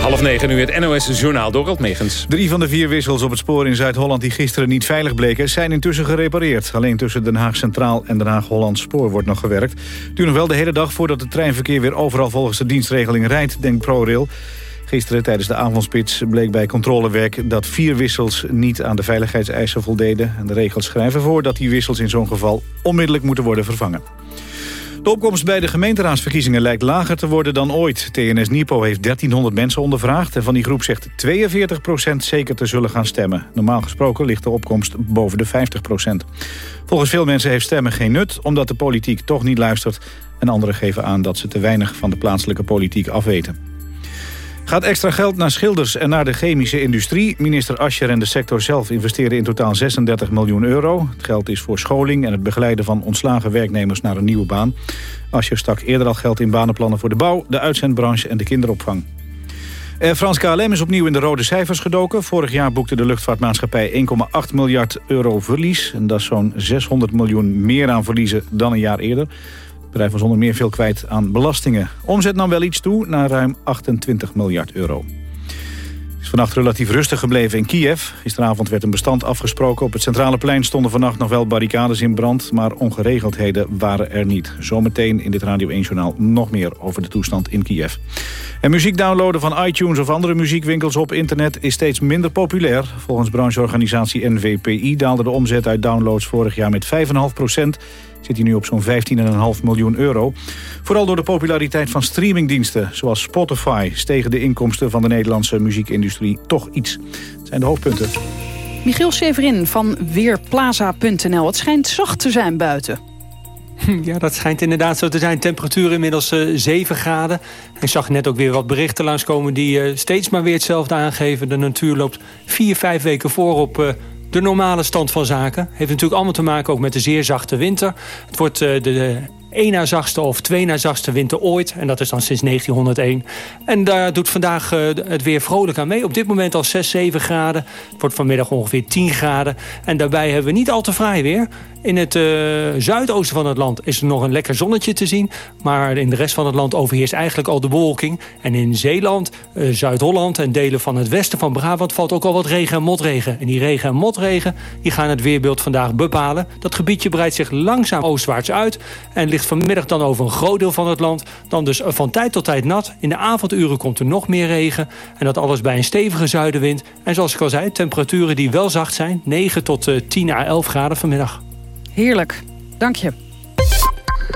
Half negen nu het NOS Journaal Dorald Megens. Drie van de vier wissels op het spoor in Zuid-Holland die gisteren niet veilig bleken... zijn intussen gerepareerd. Alleen tussen Den Haag Centraal en Den Haag-Holland Spoor wordt nog gewerkt. Het duurt nog wel de hele dag voordat het treinverkeer weer overal volgens de dienstregeling rijdt, denkt ProRail. Gisteren tijdens de avondspits bleek bij controlewerk dat vier wissels niet aan de veiligheidseisen voldeden. En de regels schrijven voor dat die wissels in zo'n geval onmiddellijk moeten worden vervangen. De opkomst bij de gemeenteraadsverkiezingen lijkt lager te worden dan ooit. TNS Nipo heeft 1300 mensen ondervraagd... en van die groep zegt 42% zeker te zullen gaan stemmen. Normaal gesproken ligt de opkomst boven de 50% Volgens veel mensen heeft stemmen geen nut... omdat de politiek toch niet luistert... en anderen geven aan dat ze te weinig van de plaatselijke politiek afweten. Gaat extra geld naar schilders en naar de chemische industrie. Minister Ascher en de sector zelf investeren in totaal 36 miljoen euro. Het geld is voor scholing en het begeleiden van ontslagen werknemers naar een nieuwe baan. Ascher stak eerder al geld in banenplannen voor de bouw, de uitzendbranche en de kinderopvang. Air France KLM is opnieuw in de rode cijfers gedoken. Vorig jaar boekte de luchtvaartmaatschappij 1,8 miljard euro verlies. En dat is zo'n 600 miljoen meer aan verliezen dan een jaar eerder. Het bedrijf was onder meer veel kwijt aan belastingen. Omzet nam wel iets toe naar ruim 28 miljard euro. Is vannacht relatief rustig gebleven in Kiev. Gisteravond werd een bestand afgesproken. Op het centrale plein stonden vannacht nog wel barricades in brand... maar ongeregeldheden waren er niet. Zometeen in dit Radio 1-journaal nog meer over de toestand in Kiev. En muziek downloaden van iTunes of andere muziekwinkels op internet... is steeds minder populair. Volgens brancheorganisatie NVPI daalde de omzet uit downloads vorig jaar met 5,5 procent zit hij nu op zo'n 15,5 miljoen euro. Vooral door de populariteit van streamingdiensten zoals Spotify... stegen de inkomsten van de Nederlandse muziekindustrie toch iets. Dat zijn de hoofdpunten. Michiel Severin van Weerplaza.nl. Het schijnt zacht te zijn buiten. Ja, dat schijnt inderdaad zo te zijn. Temperatuur inmiddels uh, eh, 7 graden. Ik zag net ook weer wat berichten langskomen die uh, steeds maar weer hetzelfde aangeven. De natuur loopt 4, 5 weken voor op uh, de normale stand van zaken. Heeft natuurlijk allemaal te maken ook met de zeer zachte winter. Het wordt uh, de, de één na zachtste of twee na zachtste winter ooit. En dat is dan sinds 1901. En daar doet vandaag uh, het weer vrolijk aan mee. Op dit moment al 6, 7 graden. Het wordt vanmiddag ongeveer 10 graden. En daarbij hebben we niet al te fraai weer. In het uh, zuidoosten van het land is er nog een lekker zonnetje te zien. Maar in de rest van het land overheerst eigenlijk al de bewolking. En in Zeeland, uh, Zuid-Holland en delen van het westen van Brabant... valt ook al wat regen en motregen. En die regen en motregen die gaan het weerbeeld vandaag bepalen. Dat gebiedje breidt zich langzaam oostwaarts uit... en ligt vanmiddag dan over een groot deel van het land. Dan dus van tijd tot tijd nat. In de avonduren komt er nog meer regen. En dat alles bij een stevige zuidenwind. En zoals ik al zei, temperaturen die wel zacht zijn. 9 tot 10 à 11 graden vanmiddag. Heerlijk. Dank je.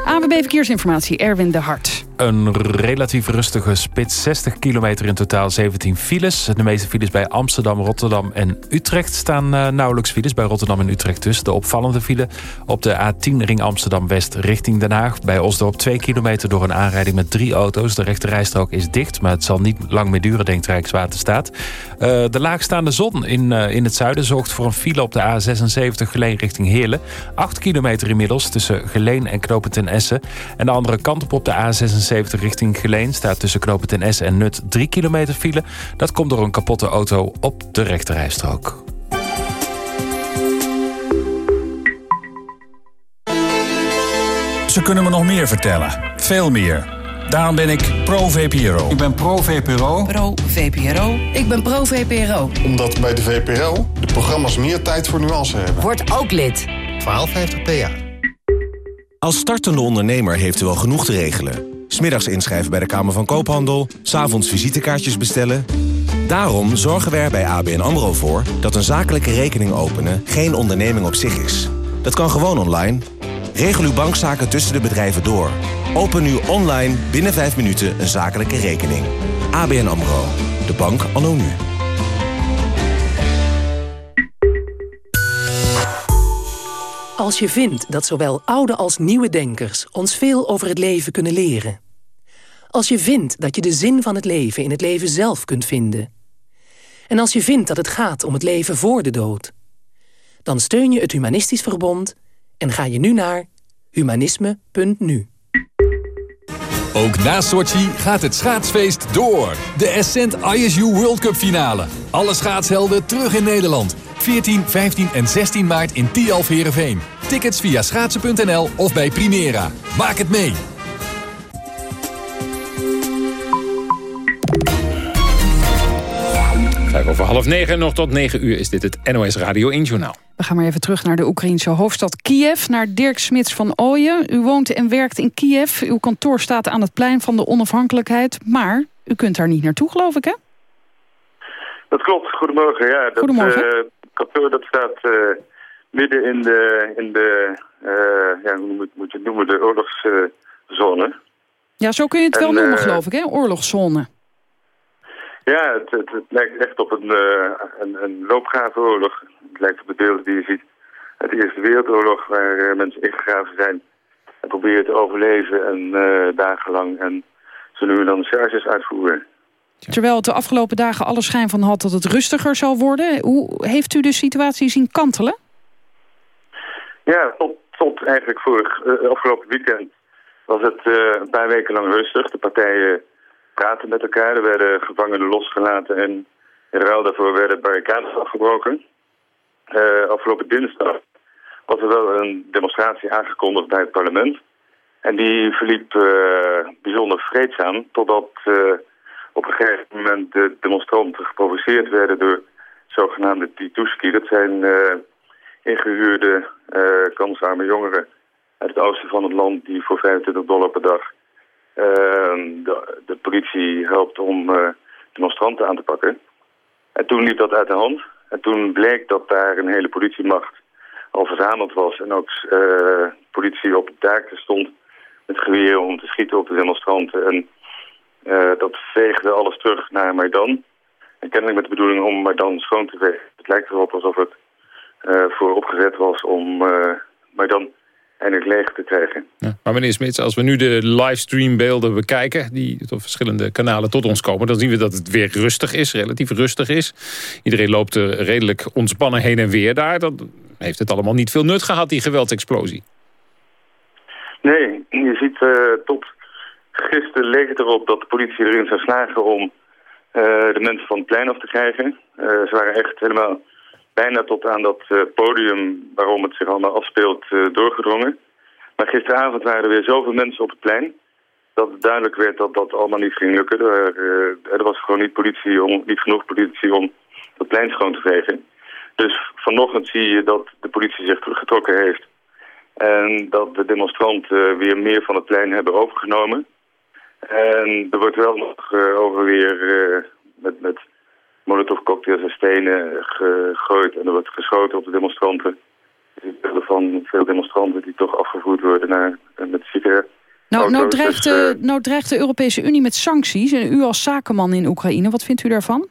AWB Verkeersinformatie, Erwin de Hart. Een relatief rustige spits, 60 kilometer in totaal, 17 files. De meeste files bij Amsterdam, Rotterdam en Utrecht staan uh, nauwelijks files. Bij Rotterdam en Utrecht dus. De opvallende file op de A10 ring Amsterdam-West richting Den Haag. Bij Osdorp 2 kilometer door een aanrijding met drie auto's. De rechte rijstrook is dicht, maar het zal niet lang meer duren, denkt Rijkswaterstaat. Uh, de laagstaande zon in, uh, in het zuiden zorgt voor een file op de A76 Geleen richting Heerlen. 8 kilometer inmiddels tussen Geleen en Knopen ten Essen. En de andere kant op op de A76 richting Geleen... staat tussen Knopen ten S en Nut 3 kilometer file. Dat komt door een kapotte auto op de rechterrijstrook. Ze kunnen me nog meer vertellen. Veel meer. Daarom ben ik pro-VPRO. Ik ben pro-VPRO. Pro-VPRO. Ik ben pro-VPRO. Omdat bij de VPRO de programma's meer tijd voor nuance hebben. Word ook lid. 1250 PA. Als startende ondernemer heeft u wel genoeg te regelen. Smiddags inschrijven bij de Kamer van Koophandel, s'avonds visitekaartjes bestellen. Daarom zorgen we er bij ABN AMRO voor dat een zakelijke rekening openen geen onderneming op zich is. Dat kan gewoon online. Regel uw bankzaken tussen de bedrijven door. Open nu online binnen 5 minuten een zakelijke rekening. ABN AMRO. De bank anno nu. Als je vindt dat zowel oude als nieuwe denkers ons veel over het leven kunnen leren. Als je vindt dat je de zin van het leven in het leven zelf kunt vinden. En als je vindt dat het gaat om het leven voor de dood. Dan steun je het Humanistisch Verbond en ga je nu naar humanisme.nu. Ook na Sochi gaat het schaatsfeest door. De Ascent ISU World Cup finale. Alle schaatshelden terug in Nederland. 14, 15 en 16 maart in Tialf Heerenveen. Tickets via schaatsen.nl of bij Primera. Maak het mee! Vijf over half negen, nog tot negen uur is dit het NOS Radio 1 Journaal. We gaan maar even terug naar de Oekraïnse hoofdstad Kiev... naar Dirk Smits van Ooyen. U woont en werkt in Kiev. Uw kantoor staat aan het plein van de onafhankelijkheid. Maar u kunt daar niet naartoe, geloof ik, hè? Dat klopt. Goedemorgen. Ja, dat, Goedemorgen. eh, kantoor dat staat eh, midden in de, in de eh, ja, hoe moet, moet je het noemen, de oorlogszone. Ja, zo kun je het wel En, noemen, eh, geloof ik, hè? Oorlogszone. ja, het, het, het lijkt echt op een, eh een, een loopgravenoorlog. Het lijkt op de beelden die je ziet uit de Eerste Wereldoorlog, waar mensen ingegraven zijn en proberen te overleven en dagenlang en zo nu dan charges uitvoeren. Terwijl het de afgelopen dagen alle schijn van had dat het rustiger zal worden. Hoe heeft u de situatie zien kantelen? Ja, tot, tot eigenlijk vorig, eh, afgelopen weekend was het eh, een paar weken lang rustig. De partijen praten met elkaar, er werden gevangenen losgelaten en in ruil daarvoor werden barricades afgebroken. Eh, afgelopen dinsdag was er wel een demonstratie aangekondigd bij het parlement. En die verliep bijzonder vreedzaam, totdat op een gegeven moment de demonstranten geprovoceerd werden door zogenaamde Tituski. Dat zijn ingehuurde eh kansarme jongeren uit het oosten van het land die voor 25 dollar per dag eh, de, de politie helpt om eh, demonstranten aan te pakken. En toen liep dat uit de hand. En toen bleek dat daar een hele politiemacht al verzameld was en ook eh, politie op het daken stond met geweren om te schieten op de demonstranten. En dat veegde alles terug naar Maidan. En kennelijk met de bedoeling om Maidan schoon te vegen. Het lijkt erop alsof het voor opgezet was om eh Maidan eindelijk leeg te krijgen. Maar meneer Smits, als we nu de livestreambeelden bekijken... die op verschillende kanalen tot ons komen... dan zien we dat het weer rustig is, relatief rustig is. Iedereen loopt er redelijk ontspannen heen en weer daar. Dan heeft het allemaal niet veel nut gehad, die geweldsexplosie. Nee, je ziet eh, tot gisteren leek het erop dat de politie erin zou slagen om eh, de mensen van het plein af te krijgen. Eh, ze waren echt helemaal bijna tot aan dat eh, podium waarom het zich allemaal afspeelt eh, doorgedrongen. Maar gisteravond waren er weer zoveel mensen op het plein dat het duidelijk werd dat dat allemaal niet ging lukken. Er, eh, er was gewoon niet, politie om, niet genoeg politie om het plein schoon te vegen. Dus vanochtend zie je dat de politie zich teruggetrokken heeft. En dat de demonstranten weer meer van het plein hebben overgenomen. En er wordt wel nog over weer met, met molotovcocktails en stenen gegooid. En er wordt geschoten op de demonstranten. Ziet beelden van veel demonstranten die toch afgevoerd worden naar, eh, met cigaretten. Nou, nou, dreigt, dus, de, nou dreigt de Europese Unie met sancties. En u als zakenman in Oekraïne, wat vindt u daarvan?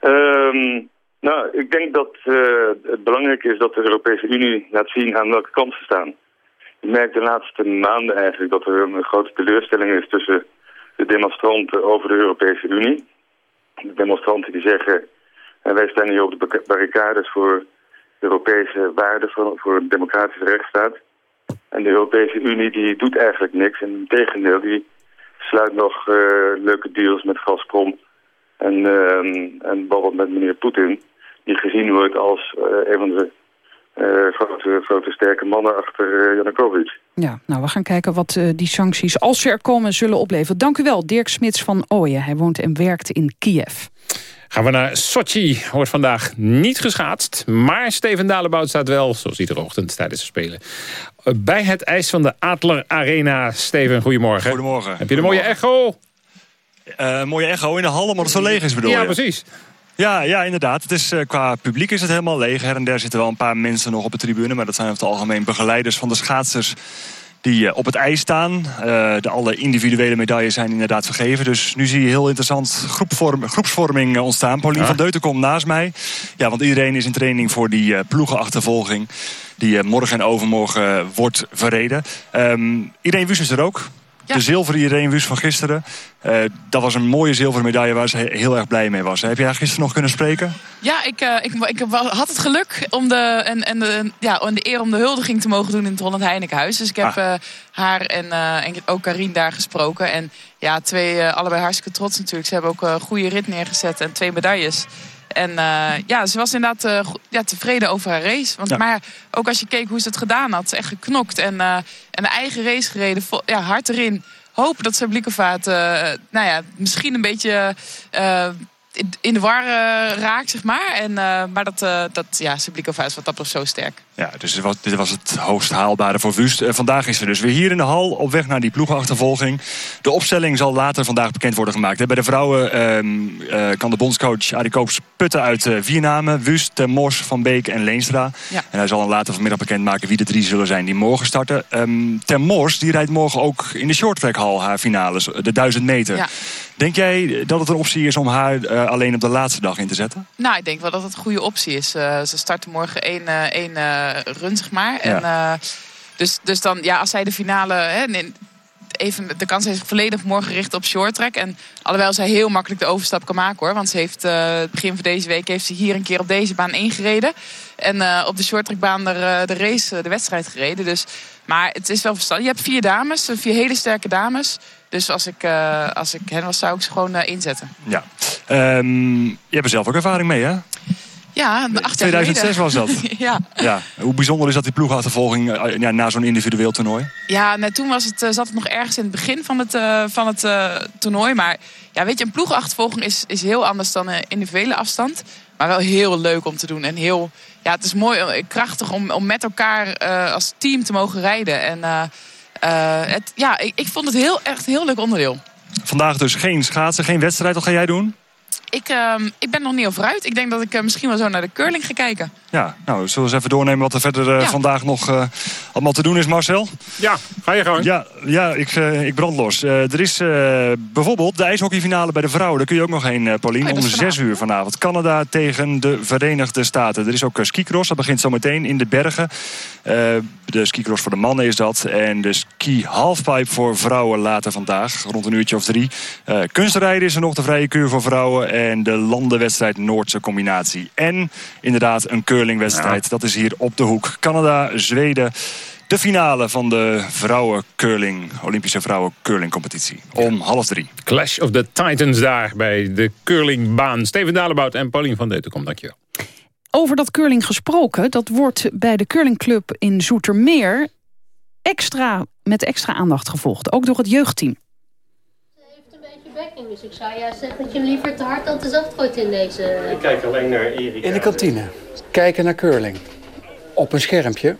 Ehm, nou, ik denk dat eh, het belangrijk is dat de Europese Unie laat zien aan welke kant ze staan. Je merkt de laatste maanden eigenlijk dat er een grote teleurstelling is tussen de demonstranten over de Europese Unie. De demonstranten die zeggen, en wij staan hier op de barri- barricades voor Europese waarden, voor, voor een democratische rechtsstaat. En de Europese Unie die doet eigenlijk niks. En tegendeel, die sluit nog eh, leuke deals met Gazprom en, ehm, en babbelt met meneer Poetin. Die gezien wordt als eh, een van de eh, grote, grote sterke mannen achter uh, Janukovic. Ja, nou, we gaan kijken wat eh, die sancties, als ze er komen, zullen opleveren. Dank u wel, Dirk Smits van Ooyen. Hij woont en werkt in Kiev. Gaan we naar Sochi. Wordt vandaag niet geschaatst. Maar Steven Dalebout staat wel, zoals iedere ochtend tijdens de Spelen... eh, bij het ijs van de Adler Arena. Steven, goedemorgen. Goedemorgen. Heb je een mooie echo? Eh, mooie echo in de hal, omdat het zo leeg is bedoel Ja, je? precies. Ja, ja, inderdaad. Het is, eh, qua publiek is het helemaal leeg. Her en der zitten wel een paar mensen nog op de tribune. Maar dat zijn over het algemeen begeleiders van de schaatsers... die op het ijs staan. de alle individuele medailles zijn inderdaad vergeven. Dus nu zie je heel interessant groepvorm, groepsvorming ontstaan. Paulien van Deuten komt naast mij. Ja, want iedereen is in training voor die ploegenachtervolging die morgen en overmorgen wordt verreden. Um, Irene Wus is er ook. De zilveren Irene Wus van gisteren. Uh, dat was een mooie zilveren medaille waar ze heel erg blij mee was. Heb jij haar gisteren nog kunnen spreken? Ja, ik, uh, ik, ik, had het geluk om de, en, en de, ja, om de eer om de huldiging te mogen doen in het Holland Heinekenhuis. Dus ik heb ah. uh, haar en, en ook Karin daar gesproken. En ja, twee, allebei hartstikke trots natuurlijk. Ze hebben ook een goede rit neergezet en twee medailles. En uh, ja, ze was inderdaad uh, ja, tevreden over haar race. Want, Maar ook als je keek hoe ze het gedaan had. Ze echt geknokt en, uh, en de eigen race gereden. Ja, hard erin. Hopen dat Sablikova nou ja, misschien een beetje in de war raakt, zeg maar. En, maar dat, dat ja, is wat dat zo sterk. Ja, dus dit was, dit was het hoogst haalbare voor Wust. Vandaag is ze dus weer hier in de hal op weg naar die ploegenachtervolging. De opstelling zal later vandaag bekend worden gemaakt. Bij de vrouwen uh, kan de bondscoach Arie Koops putten uit uh, vier namen. Wust, Ter Mors, Van Beek en Leenstra. Ja. En hij zal later vanmiddag bekendmaken wie de drie zullen zijn die morgen starten. Um, Ter Mors die rijdt morgen ook in de shorttrackhal haar finales, de 1000 meter. Ja. Denk jij dat het een optie is om haar alleen op de laatste dag in te zetten? Nou, ik denk wel dat het een goede optie is. ze starten morgen één... één eh, run, zeg maar. En, uh, dus, dus dan, ja, als zij de finale... Hè, even, de kans is volledig morgen gericht op short track. En alhoewel zij heel makkelijk de overstap kan maken hoor. Want ze heeft uh, begin van deze week heeft ze hier een keer op deze baan ingereden. En uh, op de shorttrackbaan de, de race, de wedstrijd gereden. Dus, maar het is wel verstandig. Je hebt vier dames, vier hele sterke dames. Dus als ik, als ik hen was, zou ik ze gewoon inzetten. Ja. Um, je hebt er zelf ook ervaring mee, hè? Ja, acht 2006 was dat. ja. ja. Hoe bijzonder is dat die ploegachtervolging eh, ja, na zo'n individueel toernooi? Ja, net toen was het, eh, zat het nog ergens in het begin van het, uh, van het uh, toernooi. Maar ja, weet je, een ploegachtervolging is, is heel anders dan een individuele afstand. Maar wel heel leuk om te doen. En heel, ja, het is mooi, krachtig om, om met elkaar als team te mogen rijden. En het, ja, ik, ik vond het heel, echt een heel leuk onderdeel. Vandaag dus geen schaatsen, geen wedstrijd. Wat ga jij doen? Ik, uh, ik ben nog niet over uit. Ik denk dat ik uh, misschien wel zo naar de curling ga kijken. Ja, nou, zullen we eens even doornemen wat er verder uh, ja. vandaag nog uh, allemaal te doen is, Marcel? Ja, ga je gang. Ja, ja ik, ik brand los. er is bijvoorbeeld de ijshockeyfinale bij de vrouwen. Daar kun je ook nog heen, Paulien. Oh, om zes uur vanavond. Canada tegen de Verenigde Staten. Er is ook skicross. Dat begint zometeen in de bergen. de skicross voor de mannen is dat. En de ski halfpipe voor vrouwen later vandaag. Rond een uurtje of drie. kunstrijden is er nog de vrije kuur voor vrouwen en de landenwedstrijd Noordse combinatie. En inderdaad een curlingwedstrijd. Dat is hier op de hoek. Canada, Zweden. De finale van de vrouwen curling, Olympische vrouwen curling competitie. Om half drie. Clash of the Titans daar bij de curlingbaan. Steven Dalebout en Paulien van Deutenkom, dankjewel. Over dat curling gesproken, dat wordt bij de curlingclub in Zoetermeer extra, met extra aandacht gevolgd. Ook door het jeugdteam dus ik zou juist zeggen dat je hem liever te hard dan te zacht gooit in deze... Ik kijk alleen naar Erik. In de kantine. Kijken naar curling. Op een schermpje.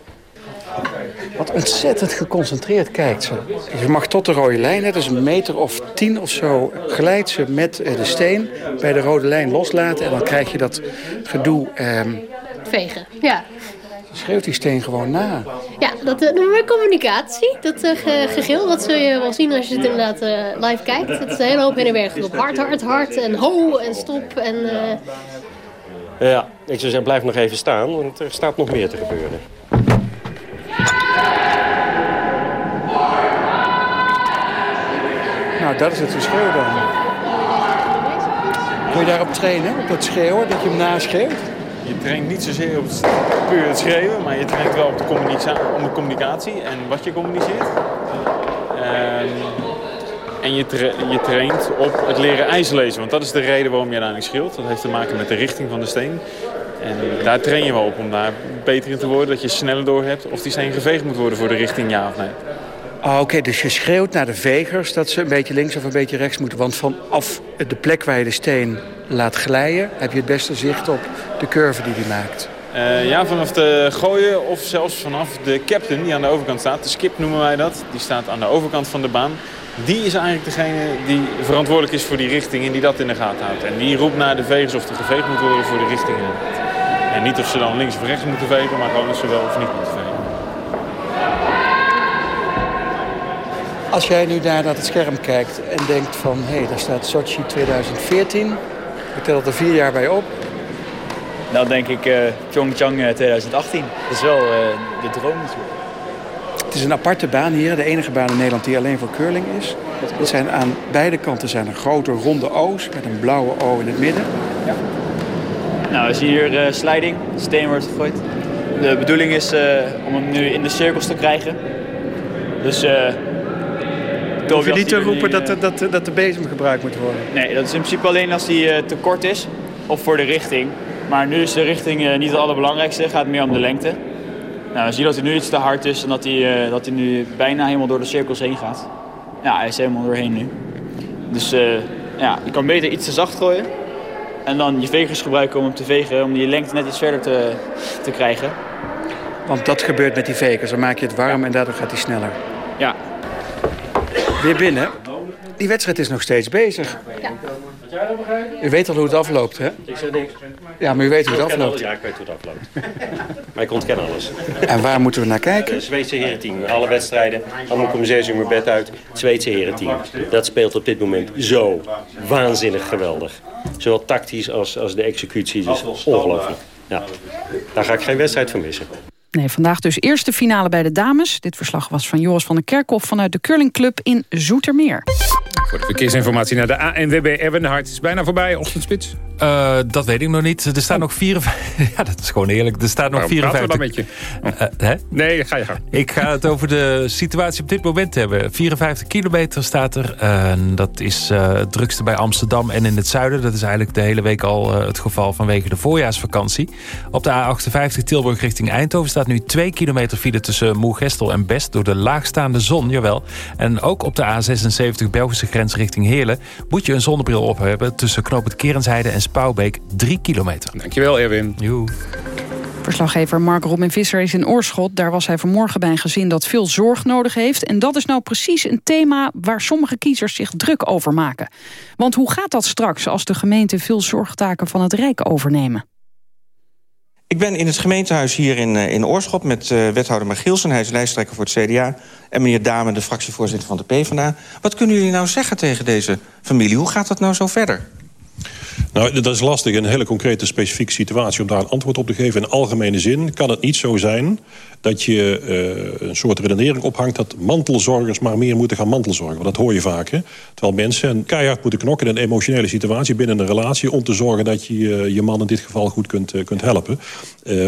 Wat ontzettend geconcentreerd kijkt ze. Je mag tot de rode lijn, dat is een meter of tien of zo... glijdt ze met eh, de steen bij de rode lijn loslaten... en dan krijg je dat gedoe... Ehm... Vegen, ja schreeuwt die steen gewoon na. Ja, dat uh, noemen we communicatie. Dat uh, gegil, dat zul je wel zien als je het inderdaad uh, live kijkt. Het is een hele hoop in en weer op hard, hard, hard en ho en stop. En, Ja, ik zou zeggen blijf nog even staan, want er staat nog meer te gebeuren. Nou, dat is het geschreeuw dan. Kun je daarop trainen, op dat schreeuwen, dat je hem naschreeuwt? Je traint niet zozeer op het, puur het schreeuwen, maar je traint wel op de, de communicatie en wat je communiceert. Ehm, en je, je traint op het leren ijslezen, want dat is de reden waarom je uiteindelijk schreeuwt. Dat heeft te maken met de richting van de steen. En daar train je wel op om daar beter in te worden, dat je sneller door hebt of die steen geveegd moet worden voor de richting ja of nee. Oh, Oké, dus je schreeuwt naar de vegers dat ze een beetje links of een beetje rechts moeten. Want vanaf de plek waar je de steen laat glijden... heb je het beste zicht op de curve die die maakt. Uh, ja, vanaf de gooien of zelfs vanaf de captain die aan de overkant staat. De skip noemen wij dat. Die staat aan de overkant van de baan. Die is eigenlijk degene die verantwoordelijk is voor die richting en die dat in de gaten houdt. En die roept naar de vegers of er geveegd moet worden voor de richting. En niet of ze dan links of rechts moeten vegen, maar gewoon of ze wel of niet moeten vegen. Als jij nu daar naar het scherm kijkt en denkt van... hé, hey, daar staat Sochi 2014. Ik tel er vier jaar bij op. Nou denk ik uh, Pyeongchang 2018. Dat is wel uh, de droom natuurlijk. Het is een aparte baan hier. De enige baan in Nederland die alleen voor curling is. Het zijn aan beide kanten zijn er grote ronde O's met een blauwe O in het midden. Ja. Nou, we zien hier uh, sliding. Steen wordt gegooid. De bedoeling is om hem nu in de cirkels te krijgen. Dus Hoef je niet te roepen dat, dat, dat de bezem gebruikt moet worden? Nee, dat is in principe alleen als die uh, te kort is. Of voor de richting. Maar nu is de richting uh, niet het allerbelangrijkste. Het gaat meer om de lengte. Nou, we zien dat hij nu iets te hard is. En dat hij, uh, dat hij nu bijna helemaal door de cirkels heen gaat. Ja, hij is helemaal doorheen nu. Dus ja, je kan beter iets te zacht gooien. En dan je vegers gebruiken om hem te vegen. Om die lengte net iets verder te, te krijgen. Want dat gebeurt met die vegers. Dan maak je het warm en daardoor gaat hij sneller. Ja, Weer binnen. Die wedstrijd is nog steeds bezig. Ja. U weet al hoe het afloopt, hè? Ik zeg niks. Ja, maar u weet hoe het afloopt. Ja, ik weet hoe het afloopt. maar ik ontken alles. En waar moeten we naar kijken? Het Zweedse herenteam. Alle wedstrijden. Ik om zes uur mijn bed uit. Het Zweedse herenteam. Dat speelt op dit moment zo waanzinnig geweldig. Zowel tactisch als, als de executie. Dus ongelooflijk. Ja. Daar ga ik geen wedstrijd van missen. Nee, vandaag dus eerste finale bij de dames. Dit verslag was van Joris van der Kerkhof vanuit de Curlingclub in Zoetermeer. Voor de verkeersinformatie naar de ANWB Erwin Hart. is bijna voorbij, ochtendspits. Uh, dat weet ik nog niet. Er staan oh. nog 54... Ja, dat is gewoon eerlijk. Er staat nog Waarom 54... met je? Oh. Uh, nee, ga je gang. Ik ga het over de situatie op dit moment hebben. 54 kilometer staat er. Uh, dat is het drukste bij Amsterdam en in het zuiden. Dat is eigenlijk de hele week al het geval vanwege de voorjaarsvakantie. Op de A58 Tilburg richting Eindhoven staat nu 2 kilometer file tussen Moergestel en Best... door de laagstaande zon, jawel. En ook op de A76 Belgische grens richting Heerlen... moet je een zonnebril op hebben tussen Knoop het Kerensheide en Spouwbeek 3 kilometer. Dankjewel, Erwin. Joe. Verslaggever Mark Robin Visser is in Oorschot. Daar was hij vanmorgen bij een gezin dat veel zorg nodig heeft. En dat is nou precies een thema waar sommige kiezers zich druk over maken. Want hoe gaat dat straks als de gemeente veel zorgtaken van het Rijk overnemen? Ik ben in het gemeentehuis hier in, in Oorschot met uh, wethouder Magielsen. Hij is lijsttrekker voor het CDA. En meneer Dame, de fractievoorzitter van de PvdA. Wat kunnen jullie nou zeggen tegen deze familie? Hoe gaat dat nou zo verder? Nou, dat is lastig. Een hele concrete, specifieke situatie om daar een antwoord op te geven. In algemene zin kan het niet zo zijn dat je uh, een soort redenering ophangt... dat mantelzorgers maar meer moeten gaan mantelzorgen. Want dat hoor je vaak. Hè? Terwijl mensen keihard moeten knokken in een emotionele situatie... binnen een relatie om te zorgen dat je uh, je man in dit geval goed kunt, uh, kunt helpen.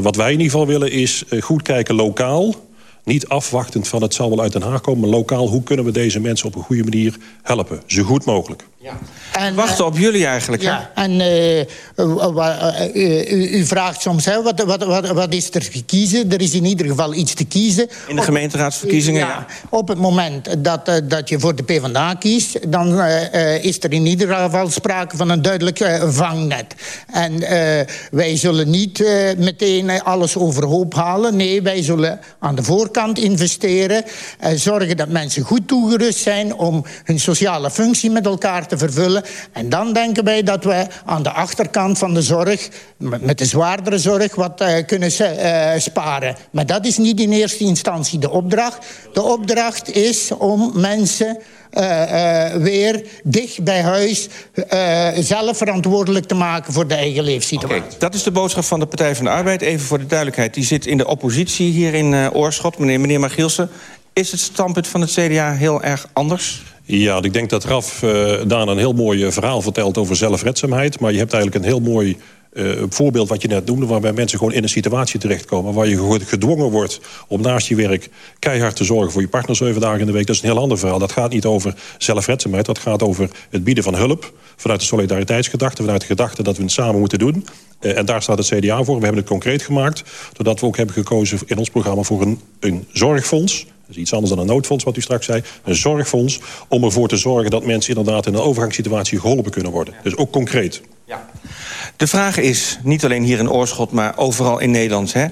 wat wij in ieder geval willen is goed kijken lokaal niet afwachtend van het zal wel uit Den Haag komen... maar lokaal, hoe kunnen we deze mensen op een goede manier helpen? Zo goed mogelijk. Ja. En, Wachten op jullie eigenlijk, Ja, hè? en uh, uh, u, vraagt soms, hè, wat, wat, wat, wat, is er te kiezen? Er is in ieder geval iets te kiezen. In de gemeenteraadsverkiezingen, ja, ja. Op het moment dat, dat je voor de PvdA kiest... dan is er in ieder geval sprake van een duidelijk vangnet. En wij zullen niet meteen alles overhoop halen. Nee, wij zullen aan de voorkant investeren. zorgen dat mensen goed toegerust zijn... om hun sociale functie met elkaar te vervullen. En dan denken wij dat we aan de achterkant van de zorg... met de zwaardere zorg wat uh, kunnen uh, sparen. Maar dat is niet in eerste instantie de opdracht. De opdracht is om mensen... Uh, weer dicht bij huis zelf verantwoordelijk te maken voor de eigen leefsituatie. Dat is de boodschap van de Partij van de Arbeid. Even voor de duidelijkheid, die zit in de oppositie hier in Oorschot. Meneer, meneer Magielsen, is het standpunt van het CDA heel erg anders? Ja, ik denk dat Raf Daan een heel mooi verhaal vertelt over zelfredzaamheid. Maar je hebt eigenlijk een heel mooi uh, voorbeeld wat je net noemde... waarbij mensen gewoon in een situatie terechtkomen... waar je gedwongen wordt om naast je werk keihard te zorgen... voor je partner zeven dagen in de week. Dat is een heel ander verhaal. Dat gaat niet over zelfredzaamheid. Dat gaat over het bieden van hulp... vanuit de solidariteitsgedachte, vanuit de gedachte dat we het samen moeten doen. En daar staat het CDA voor. We hebben het concreet gemaakt... doordat we ook hebben gekozen in ons programma voor een, een zorgfonds is iets anders dan een noodfonds, wat u straks zei. Een zorgfonds om ervoor te zorgen dat mensen inderdaad in een overgangssituatie geholpen kunnen worden. Dus ook concreet. Ja. De vraag is, niet alleen hier in Oorschot, maar overal in Nederland... Hè,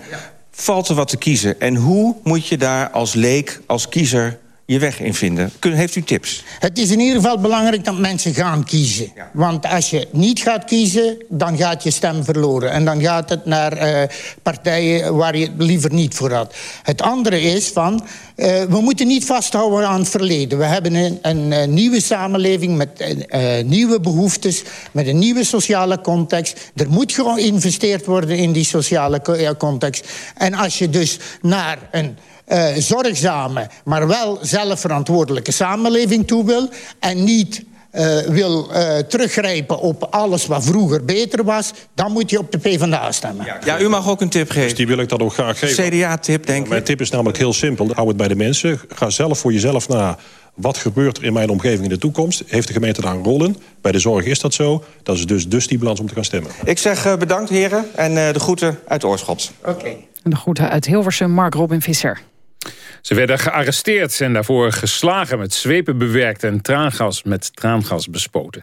valt er wat te kiezen? En hoe moet je daar als leek, als kiezer je weg in vinden? Kun, heeft u tips? Het is in ieder geval belangrijk dat mensen gaan kiezen. Want als je niet gaat kiezen, dan gaat je stem verloren. En dan gaat het naar uh, partijen waar je het liever niet voor had. Het andere is van, uh, we moeten niet vasthouden aan het verleden. We hebben een, een, een nieuwe samenleving met uh, nieuwe behoeftes... met een nieuwe sociale context. Er moet gewoon geïnvesteerd worden in die sociale context. En als je dus naar een uh, zorgzame, maar wel zelfverantwoordelijke samenleving toe wil... en niet uh, wil uh, teruggrijpen op alles wat vroeger beter was... dan moet je op de PvdA stemmen. Ja, ja u mag ook een tip geven. Dus die wil ik dan ook graag geven. CDA-tip, denk ik. Mijn tip is namelijk heel simpel. Hou het bij de mensen. Ga zelf voor jezelf na. Wat gebeurt er in mijn omgeving in de toekomst? Heeft de gemeente daar een rol in? Bij de zorg is dat zo. Dat is dus de stimulans om te gaan stemmen. Ik zeg uh, bedankt, heren. En de groeten uit Oorschot. Oké. Okay. De groeten uit Hilversum, Mark Robin Visser. Ze werden gearresteerd en daarvoor geslagen met zwepen bewerkt en traangas met traangas bespoten.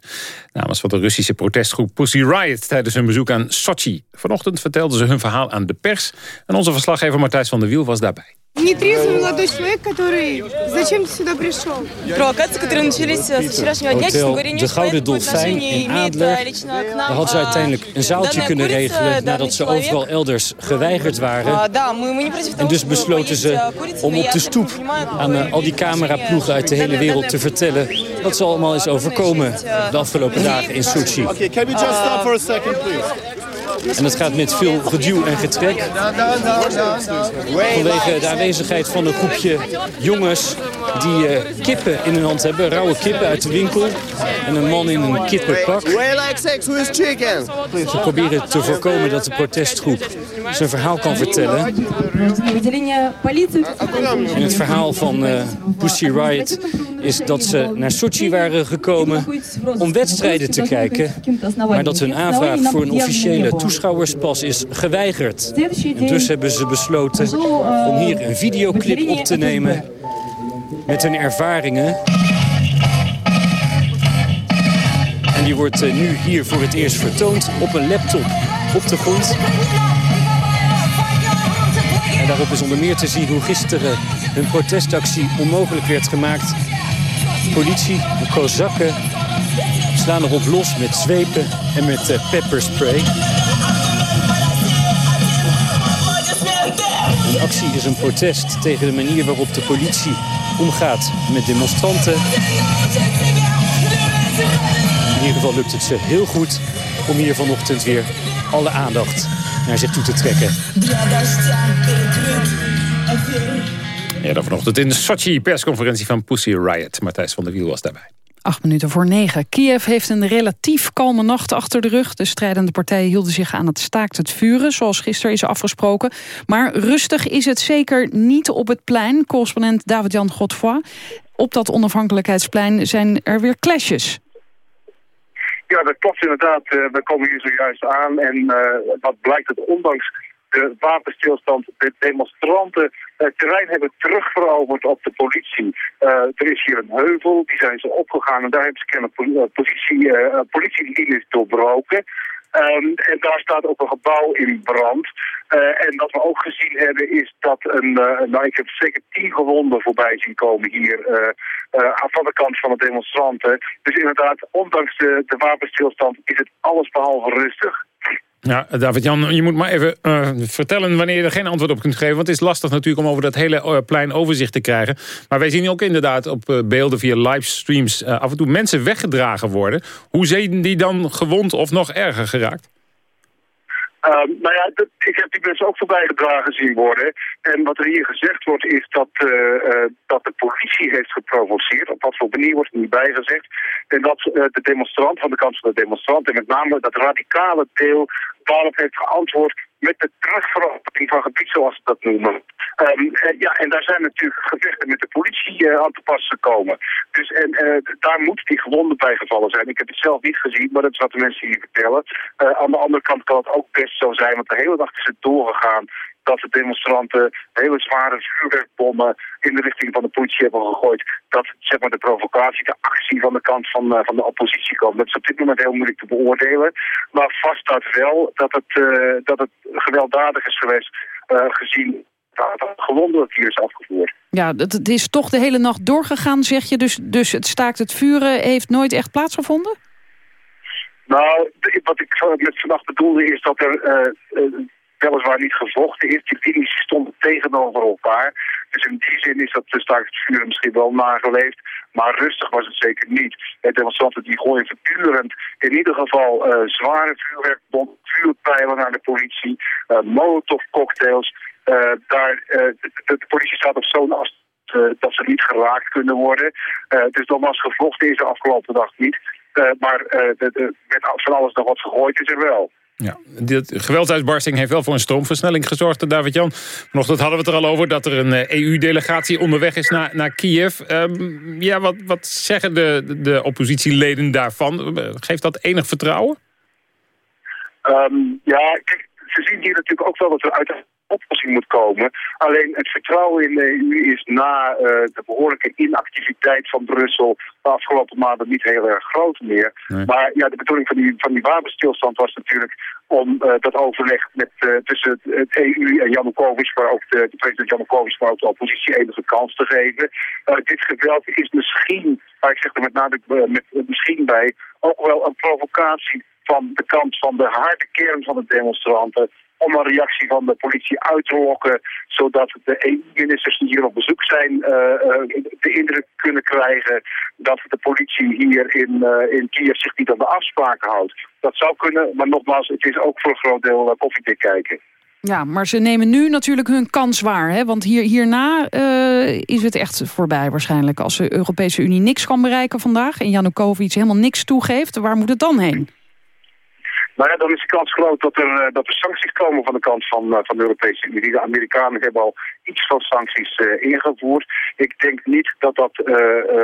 Namens van de Russische protestgroep Pussy Riot tijdens hun bezoek aan Sochi. Vanochtend vertelden ze hun verhaal aan de pers en onze verslaggever Matthijs van der Wiel was daarbij. Нетрезвый молодой человек, который зачем ты сюда пришел? Провокации, которые начались с вчерашнего дня, честно говоря, не De Gouden Dolfijn in Adler. Daar had ze uiteindelijk een zaaltje kunnen regelen nadat ze overal elders geweigerd waren. En dus besloten ze om op de stoep aan al die cameraploegen uit de hele wereld te vertellen wat ze allemaal is overkomen de afgelopen dagen in Sochi. Okay, can we just stop for a second, please? En dat gaat met veel geduw en getrek. Vanwege de aanwezigheid van een groepje jongens die uh, kippen in hun hand hebben. Rauwe kippen uit de winkel. En een man in een kippenpak. Ze proberen te voorkomen dat de protestgroep zijn verhaal kan vertellen. En het verhaal van uh, Pussy Riot is dat ze naar Sochi waren gekomen om wedstrijden te kijken. Maar dat hun aanvraag voor een officiële toeschouwerspas is geweigerd. En dus hebben ze besloten om hier een videoclip op te nemen met hun ervaringen. En die wordt nu hier voor het eerst vertoond op een laptop op de grond. Daarop is onder meer te zien hoe gisteren hun protestactie onmogelijk werd gemaakt. De politie, de kozakken, slaan erop los met zwepen en met uh, pepperspray. Een actie is een protest tegen de manier waarop de politie omgaat met demonstranten. In ieder geval lukt het ze heel goed om hier vanochtend weer alle aandacht naar zich toe te trekken. Ja, dan vanochtend in de Sochi persconferentie van Pussy Riot. Matthijs van der Wiel was daarbij. Acht minuten voor negen. Kiev heeft een relatief kalme nacht achter de rug. De strijdende partijen hielden zich aan het staakt het vuren... zoals gisteren is afgesproken. Maar rustig is het zeker niet op het plein. Correspondent David-Jan Godfroy. Op dat onafhankelijkheidsplein zijn er weer clashes. Ja, dat klopt inderdaad. We komen hier zojuist aan. En uh, wat blijkt dat ondanks de wapenstilstand de demonstranten het terrein hebben terugveroverd op de politie. Uh, er is hier een heuvel, die zijn ze opgegaan en daar hebben ze kennelijk politie, uh, politielinies doorbroken. Um, en daar staat ook een gebouw in brand. Uh, en wat we ook gezien hebben is dat een, uh, nou ik heb zeker tien gewonden voorbij zien komen hier uh, van de kant van de demonstranten. Dus inderdaad, ondanks de, de wapenstilstand is het alles behalve rustig. Ja, David-Jan, je moet maar even vertellen wanneer je er geen antwoord op kunt geven. Want het is lastig natuurlijk om over dat hele plein overzicht te krijgen. Maar wij zien ook inderdaad op beelden via livestreams af en toe mensen weggedragen worden. Hoe zijn die dan gewond of nog erger geraakt? Uh, nou ja, ik heb die mensen ook voorbij gedragen zien worden. En wat er hier gezegd wordt is dat, uh, uh, dat de politie heeft geprovoceerd. Op wat voor manier wordt er niet bijgezegd. En dat de demonstrant van de kant van de demonstrant... en met name dat radicale deel daarop heeft geantwoord met de terugverovering van gebied, zoals ze dat noemen. Um, ja, en daar zijn natuurlijk gevechten met de politie uh, aan te pas gekomen. Dus en uh, daar moet die gewonden bij gevallen zijn. Ik heb het zelf niet gezien, maar dat is wat de mensen hier vertellen. Aan de andere kant kan het ook best zo zijn, want de hele dag is het doorgegaan dat de demonstranten hele zware vuurwerkbommen in de richting van de politie hebben gegooid. Dat zeg maar, de provocatie, de actie van de kant van, uh, van de oppositie komt. Dat is op dit moment heel moeilijk te beoordelen. Maar vast staat wel dat het, uh, dat het gewelddadig is geweest uh, gezien gewonden het hier is afgevoerd. Ja, het, het is toch de hele nacht doorgegaan, zeg je. Dus, dus het staakt het vuren heeft nooit echt plaatsgevonden? Nou, wat ik met vannacht bedoelde is dat er eh, eh, weliswaar niet gevochten is. Die linies stonden tegenover elkaar. Dus in die zin is dat staakt het vuur misschien wel nageleefd. Maar rustig was het zeker niet. De demonstranten die gooien voortdurend in ieder geval eh, zware vuurwerkbom, vuurpijlen naar de politie, uh, molotovcocktails. Eh, daar, de, de- politie staat op zo'n afstand dat ze niet geraakt kunnen worden. Eh, dus nogmaals, gevochten is er afgelopen dag niet. Maar de, met van alles nog wat gegooid is er wel. Ja, dit geweldsuitbarsting heeft wel voor een stroomversnelling gezorgd, David-Jan. Vanochtend hadden we het er al over dat er een eh, EU-delegatie onderweg is naar, naar Kiev. Ehm, ja, wat, wat zeggen de, de oppositieleden daarvan? Geeft dat enig vertrouwen? Ehm, ja, ze zien hier natuurlijk ook wel dat er uit een oplossing moet komen. Alleen het vertrouwen in de EU is na eh, de behoorlijke inactiviteit van Brussel de afgelopen maanden niet heel erg groot meer. Maar ja, de bedoeling van die, van die wapenstilstand was natuurlijk om eh, dat overleg met, eh, tussen het, EU en Janukovic, maar ook de, de president Janukovic, maar ook de oppositie enige kans te geven. Dit geweld is misschien, maar ik zeg er met nadruk met, met misschien bij, ook wel een provocatie van de kant van de harde kern van de demonstranten om een reactie van de politie uit te lokken, zodat de EU-ministers die hier op bezoek zijn eh, eh, de indruk kunnen krijgen dat de politie hier in, eh, in Kiev zich niet aan de afspraken houdt. Dat zou kunnen, maar nogmaals, het is ook voor een groot deel koffiedik kijken. Ja, maar ze nemen nu natuurlijk hun kans waar. Hè? Want hier, hierna is het echt voorbij waarschijnlijk. Als de Europese Unie niks kan bereiken vandaag... en Janukovic helemaal niks toegeeft, waar moet het dan heen? Nou ja, dan is de kans groot dat er, eh, dat er sancties komen van de kant van, eh, van de Europese Unie. De Amerikanen hebben al iets van sancties eh, ingevoerd. Ik denk niet dat dat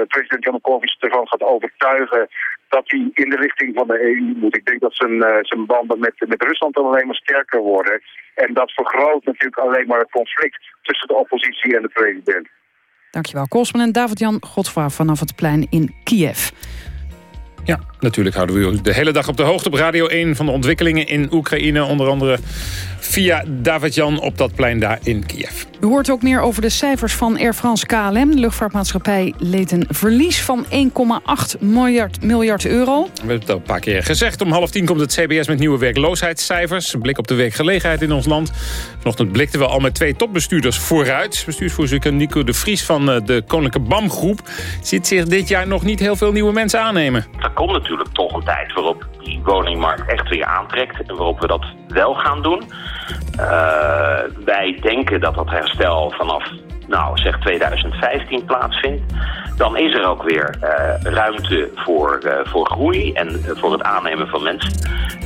president Janukovic ervan gaat overtuigen dat hij in de richting van de EU moet. Ik denk dat zijn, zijn banden met, met Rusland dan alleen maar sterker worden. En dat vergroot natuurlijk alleen maar het conflict tussen de oppositie en de president. Dankjewel, correspondent David-Jan Godfra vanaf het plein in Kiev. Ja, natuurlijk houden we u de hele dag op de hoogte op Radio 1... van de ontwikkelingen in Oekraïne. Onder andere via David-Jan op dat plein daar in Kiev. U hoort ook meer over de cijfers van Air France KLM. De luchtvaartmaatschappij leed een verlies van 1,8 miljard, miljard euro. We hebben het al een paar keer gezegd. Om half tien komt het CBS met nieuwe werkloosheidscijfers. Een blik op de werkgelegenheid in ons land. Vanochtend blikten we al met twee topbestuurders vooruit. Bestuursvoorzitter Nico de Vries van eh, de Koninklijke BAM Groep... ziet zich dit jaar nog niet heel veel nieuwe mensen aannemen. Er komt natuurlijk toch een tijd waarop die woningmarkt echt weer aantrekt en waarop we dat wel gaan doen. Uh, wij denken dat dat herstel vanaf, nou zeg 2015 plaatsvindt. Dan is er ook weer uh, ruimte voor, uh, voor groei en voor het aannemen van mensen.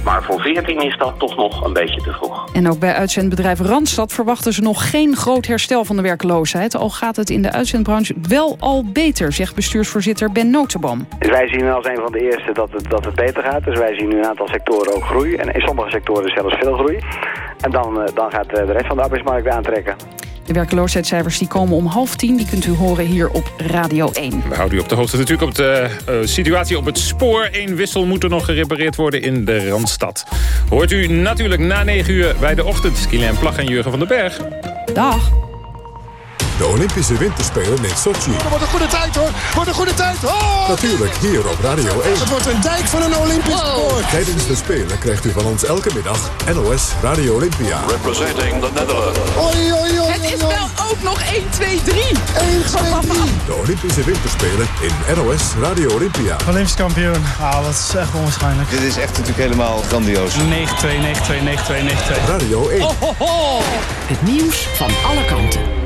Maar voor 14 is dat toch nog een beetje te vroeg. En ook bij uitzendbedrijf Randstad verwachten ze nog geen groot herstel van de werkloosheid. Al gaat het in de uitzendbranche wel al beter, zegt bestuursvoorzitter Ben Notenboom. Dus wij zien als een van de eerste dat het, dat het beter gaat. Dus wij zien nu een aantal sectoren ook groei. En in sommige sectoren zelfs veel groei. En dan, dan gaat de rest van de arbeidsmarkt weer aantrekken. De werkloosheidscijfers die komen om half tien. Die kunt u horen hier op Radio 1. We houden u op de hoogte natuurlijk op de uh, situatie op het spoor. Eén wissel moet er nog gerepareerd worden in de Randstad. Hoort u natuurlijk na 9 uur bij de ochtend. Kilian Plag en Jurgen van den Berg. Dag. De Olympische Winterspelen in Sochi. Dat wordt een goede tijd hoor. Wordt een goede tijd. Oh! Natuurlijk hier op Radio 1. Het wordt een dijk van een Olympisch wow. Tijdens de Spelen krijgt u van ons elke middag NOS Radio Olympia. Representing the Netherlands. Oei, oei, oei, Het is wel ook nog 1, 2, 3. 1, 2, 3. De Olympische Winterspelen in NOS Radio Olympia. Olympisch kampioen. Ah, dat is echt onwaarschijnlijk. Dit is echt natuurlijk helemaal grandioos. 9-2, 9-2, 9-2, 9-2. Radio 1. Oh, ho, ho. Het nieuws van alle kanten.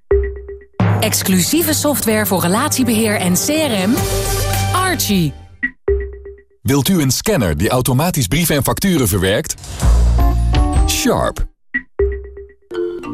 Exclusieve software voor relatiebeheer en CRM. Archie. Wilt u een scanner die automatisch brieven en facturen verwerkt? Sharp.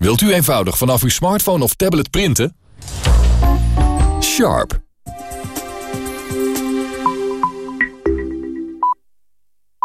Wilt u eenvoudig vanaf uw smartphone of tablet printen? Sharp.